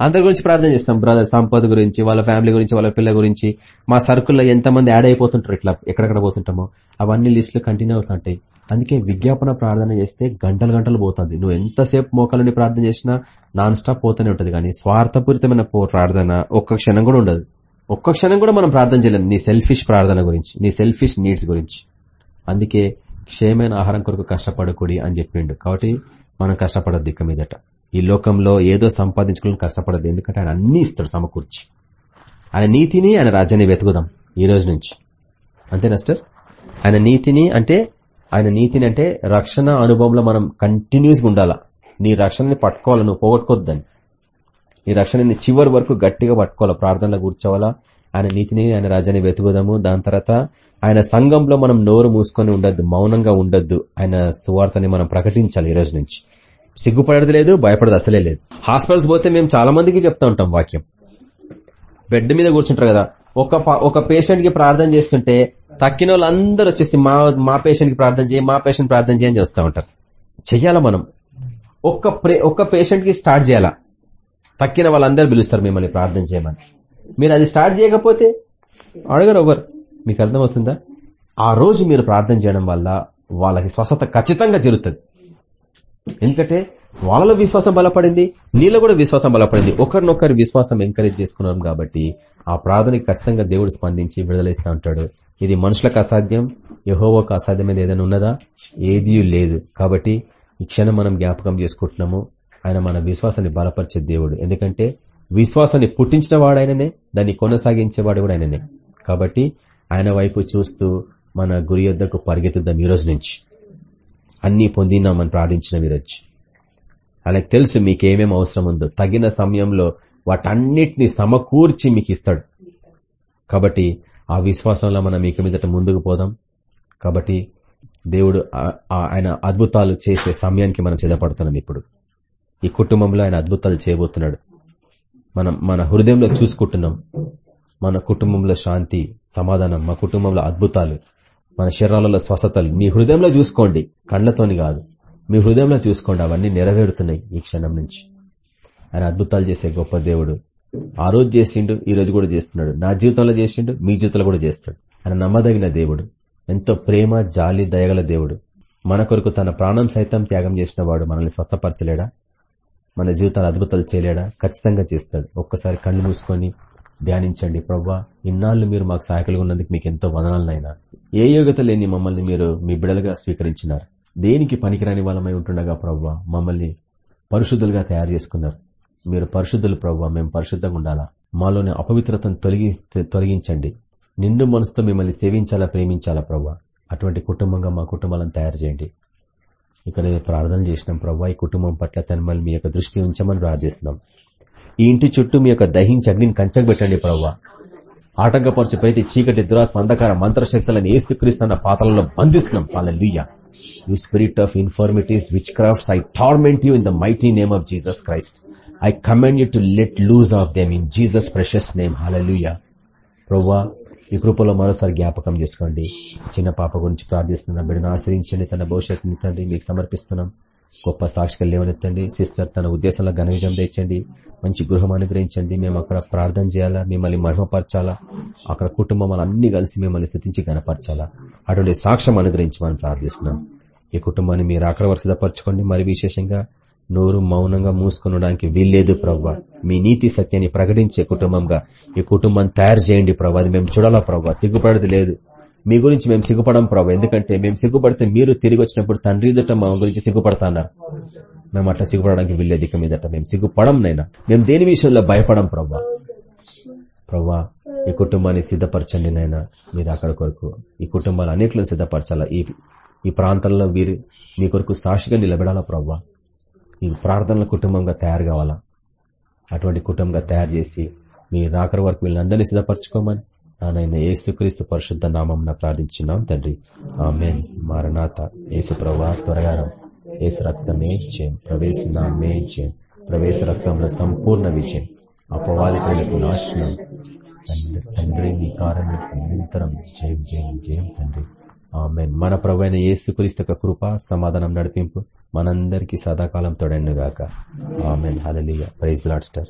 అందరి గురించి ప్రార్థన చేస్తాం బ్రదర్ సంపద గురించి వాళ్ళ ఫ్యామిలీ గురించి వాళ్ళ పిల్ల గురించి. మా సర్కుల్లో ఎంతమంది యాడ్ అయిపోతుంటారు ఇట్లా ఎక్కడెక్కడ పోతుంటామో అవన్నీ లిస్టులు కంటిన్యూ అవుతుంటాయి. అందుకే విజ్ఞాపన ప్రార్థన చేస్తే గంటలు గంటలు పోతుంది. నువ్వు ఎంతసేపు మోకాలని ప్రార్థన చేసినా నాన్ స్టాప్ పోతూనే ఉంటుంది. కానీ స్వార్థపూరితమైన పో- ప్రార్థన ఒక్క క్షణం కూడా ఉండదు. ఒక్క క్షణం కూడా మనం ప్రార్థన చేయలేం. నీ సెల్ఫిష్ ప్రార్థన గురించి నీ సెల్ఫిష్ నీడ్స్ గురించి. అందుకే క్షేమైన ఆహారం కొరకు కష్టపడకూడి అని చెప్పిండు. కాబట్టి మనం కష్టపడద్దు ఇక మీదట. ఈ లోకంలో ఏదో సంపాదించుకోవాలని కష్టపడదు. ఎందుకంటే ఆయన అన్ని ఇస్తాడు సమకూర్చి. ఆయన నీతిని ఆయన రాజ్యాన్ని వెతుకుదాం ఈ రోజు నుంచి. అంతేనా సార్ ఆయన నీతిని అంటే ఆయన నీతిని అంటే రక్షణ అనుభవంలో మనం కంటిన్యూస్గా ఉండాలా? నీ రక్షణని పట్టుకోవాలి? నువ్వు పోగొట్టుకోవద్దని. నీ రక్షణని చివరి వరకు గట్టిగా పట్టుకోవాలా? ప్రార్థనలో కూర్చోవాలా ఆయన నీతిని ఆయన రాజ్యాన్ని వెతుకుదాము. దాని తర్వాత ఆయన సంఘంలో మనం నోరు మూసుకొని ఉండొద్దు మౌనంగా ఉండొద్దు. ఆయన సువార్తని మనం ప్రకటించాలి ఈ రోజు నుంచి. సిగ్గుపడేది లేదు భయపడదు అసలే లేదు. హాస్పిటల్స్ పోతే మేము చాలా మందికి చెప్తా ఉంటాం వాక్యం. బెడ్ మీద కూర్చుంటారు కదా ఒక ఒక పేషెంట్కి ప్రార్థన చేస్తుంటే తక్కిన వాళ్ళందరూ వచ్చేసి మా మా పేషెంట్కి ప్రార్థన చేయి మా పేషెంట్ ప్రార్థన చేయని చేస్తూ ఉంటారు. చెయ్యాలా మనం? ఒక్క ప్రే ఒక్క పేషెంట్కి స్టార్ట్ చేయాలా? తక్కిన వాళ్ళందరూ పిలుస్తారు మిమ్మల్ని ప్రార్థన చేయమని. మీరు అది స్టార్ట్ చేయకపోతే అడగరు ఎవరు? మీకు అర్థమవుతుందా? ఆ రోజు మీరు ప్రార్థన చేయడం వల్ల వాళ్ళకి స్వస్థత ఖచ్చితంగా జరుగుతుంది. ఎందుకంటే వాళ్ళలో విశ్వాసం బలపడింది నీళ్ళ కూడా విశ్వాసం బలపడింది. ఒకరినొకరు విశ్వాసం ఎంకరేజ్ చేసుకున్నాం కాబట్టి ఆ ప్రార్థనకి ఖచ్చితంగా దేవుడు స్పందించి విడుదలయిస్తూ ఉంటాడు. ఇది మనుషులకు అసాధ్యం యహోవకు అసాధ్యమైనది ఏదైనా ఉన్నదా? ఏదీ లేదు. కాబట్టి ఈ క్షణం మనం జ్ఞాపకం చేసుకుంటున్నాము ఆయన మన విశ్వాసాన్ని బలపరిచే దేవుడు. ఎందుకంటే విశ్వాసాన్ని పుట్టించిన వాడైననే దాన్ని కొనసాగించేవాడు కూడా ఆయననే. కాబట్టి ఆయన వైపు చూస్తూ మన గురి యొద్దకు పరిగెత్తుద్దాం ఈ రోజు నుంచి. అన్నీ పొందినామని ప్రార్థించిన మీరొచ్చి. అలాగే తెలుసు మీకు ఏమేమి అవసరం ఉందో. తగిన సమయంలో వాటన్నిటిని సమకూర్చి మీకు ఇస్తాడు. కాబట్టి ఆ విశ్వాసంలో మనం మీకు మీదట ముందుకు పోదాం. కాబట్టి దేవుడు ఆయన అద్భుతాలు చేసే సమయానికి మనం సిద్ధపడుతున్నాం ఇప్పుడు. ఈ కుటుంబంలో ఆయన అద్భుతాలు చేయబోతున్నాడు. మనం మన హృదయంలో చూసుకుంటున్నాం. మన కుటుంబంలో శాంతి సమాధానం మా కుటుంబంలో అద్భుతాలు. మన శరీరాలలో స్వస్థతలు మీ హృదయంలో చూసుకోండి. కళ్ళతోని కాదు. మీ హృదయంలో చూసుకోండి. అవన్నీ నెరవేరుతున్నాయి ఈ క్షణం నుంచి. ఆయన అద్భుతాలు చేసే గొప్ప దేవుడు. ఆ రోజు చేసిండు ఈ రోజు కూడా చేస్తున్నాడు. నా జీవితంలో చేసిండు మీ జీవితంలో కూడా చేస్తాడు. ఆయన నమ్మదగిన దేవుడు. ఎంతో ప్రేమ జాలి దయగల దేవుడు. మన కొరకు తన ప్రాణం సైతం త్యాగం చేసిన వాడు మనల్ని స్వస్థపరచలేడా? మన జీవితాలు అద్భుతాలు చేయలేడా? ఖచ్చితంగా చేస్తాడు. ఒక్కసారి కళ్ళు మూసుకొని ధ్యానించండి. ప్రవ్వా ఇన్నాళ్ళు మీరు మాకు సహాయకులుగా ఉన్నందుకు మీకు ఎంతో వదనాలనైనా ఏ యోగ్యత లేని మమ్మల్ని మీరు మీ బిడలుగా స్వీకరించినారు. దేనికి పనికిరాని వాళ్ళమై ఉంటుండగా ప్రవ్వా మమ్మల్ని పరిశుద్ధులుగా తయారు చేసుకున్నారు. మీరు పరిశుద్ధులు ప్రవ్వా మేము పరిశుద్ధంగా ఉండాలా? మాలోని అపవిత్రతను తొలగి తొలగించండి. నిండు మనసుతో మిమ్మల్ని సేవించాలా ప్రేమించాలా ప్రవ్వా? అటువంటి కుటుంబంగా మా కుటుంబాలను తయారు చేయండి. ఇక్కడ ప్రార్థన చేసినాం ప్రభా ఈ కుటుంబం పట్ల తనమల్ని మీ యొక్క దృష్టి ఉంచమని ప్రార్థిస్తున్నాం. ఈ ఇంటి చుట్టూ మీ యొక్క దహించి అగ్నిని కంచకు పెట్టండి ప్రభావ ఆటంకపరచు ప్రతి చీకటి దురాత్మ అంధకార మంత్రశక్తులను ఏసుక్రీస్తు అన్న పాత్రలలో బంధిస్తున్నాం. లూయ you spirit of infirmities witchcrafts I torment you in the mighty name of Jesus Christ I command you to let loose of them in Jesus precious name hallelujah ప్రవ్వా ఈ కృపలో మరోసారి జ్ఞాపకం చేసుకోండి. చిన్న పాప గురించి ప్రార్థిస్తున్నాం. బిడ్డను ఆశ్రయించండి. తన భవిష్యత్తుని తండ్రి మీకు సమర్పిస్తున్నాం. గొప్ప సాక్షిగా లేవనెత్తండి. సిస్టర్ తన ఉద్దేశంలో ఘన విజయం తెచ్చండి. మంచి గృహం అనుగ్రహించండి. మేము అక్కడ ప్రార్థన చేయాలా? మిమ్మల్ని మహిమపరచాలా? అక్కడ కుటుంబం అన్ని కలిసి మిమ్మల్ని స్థితించి గనపరచాలా అటువంటి సాక్ష్యం అనుగ్రహించమని ప్రార్థిస్తున్నాం. ఈ కుటుంబాన్ని మీరు ఆఖరి వరుసపరచుకోండి మరి విశేషంగా నోరు మౌనంగా మూసుకొనడానికి వీల్లేదు ప్రవ్వా. మీ నీతి సత్యాన్ని ప్రకటించే కుటుంబంగా ఈ కుటుంబాన్ని తయారు చేయండి ప్రవ్వా. అది మేము చూడాలా ప్రవ్వా. సిగ్గుపడది లేదు. మీ గురించి మేము సిగ్గుపడం ప్రభావ ఎందుకంటే మేము సిగ్గుపడితే మీరు తిరిగి వచ్చినప్పుడు తండ్రి ఎదుట మా గురించి సిగ్గుపడతాన్నారు మేము అట్లా సిగ్గుపడడానికి వీల్లేదు ఇక మీదట. మేము సిగ్గుపడం నైనా. మేము దేని విషయంలో భయపడం ప్రభా? ప్రభా ఈ కుటుంబాన్ని సిద్ధపరచండి నైనా మీరు అక్కడ కొరకు. ఈ కుటుంబాలు అనేకలను సిద్ధపరచాలా? ఈ ఈ ప్రాంతంలో వీరు మీ కొరకు సాక్షిగా నిలబెడాలా ప్రభా? ఈ ప్రార్థనల కుటుంబంగా తయారు కావాలా? అటువంటి కుటుంబంగా తయారు చేసి మీ రాకర వరకు వీళ్ళందరినీ సిద్ధపరచుకోమని. నాయన ఏసుక్రీస్తు పరిశుద్ధ నామం ప్రార్థించున్నాం తండ్రి. ఆమెన్. మరణాత ఏసు ప్రభా త్వరగా ఏసు రక్తమే జయం ప్రవేశ నామే జయం ప్రవేశ రక్తంలో సంపూర్ణ విజయం. అపవాదికులకు నాశనం. తండ్రి మీ కారణం నిరంతరం జయం జయం జయం తండ్రి. ఆమెన్. మన ప్రభు ఏసుక్రీస్తు యొక్క కృప సమాధానం నడిపింపు మనందరికీ సదాకాలం తోడన్నుగాక amen. Hallelujah praise Lord star.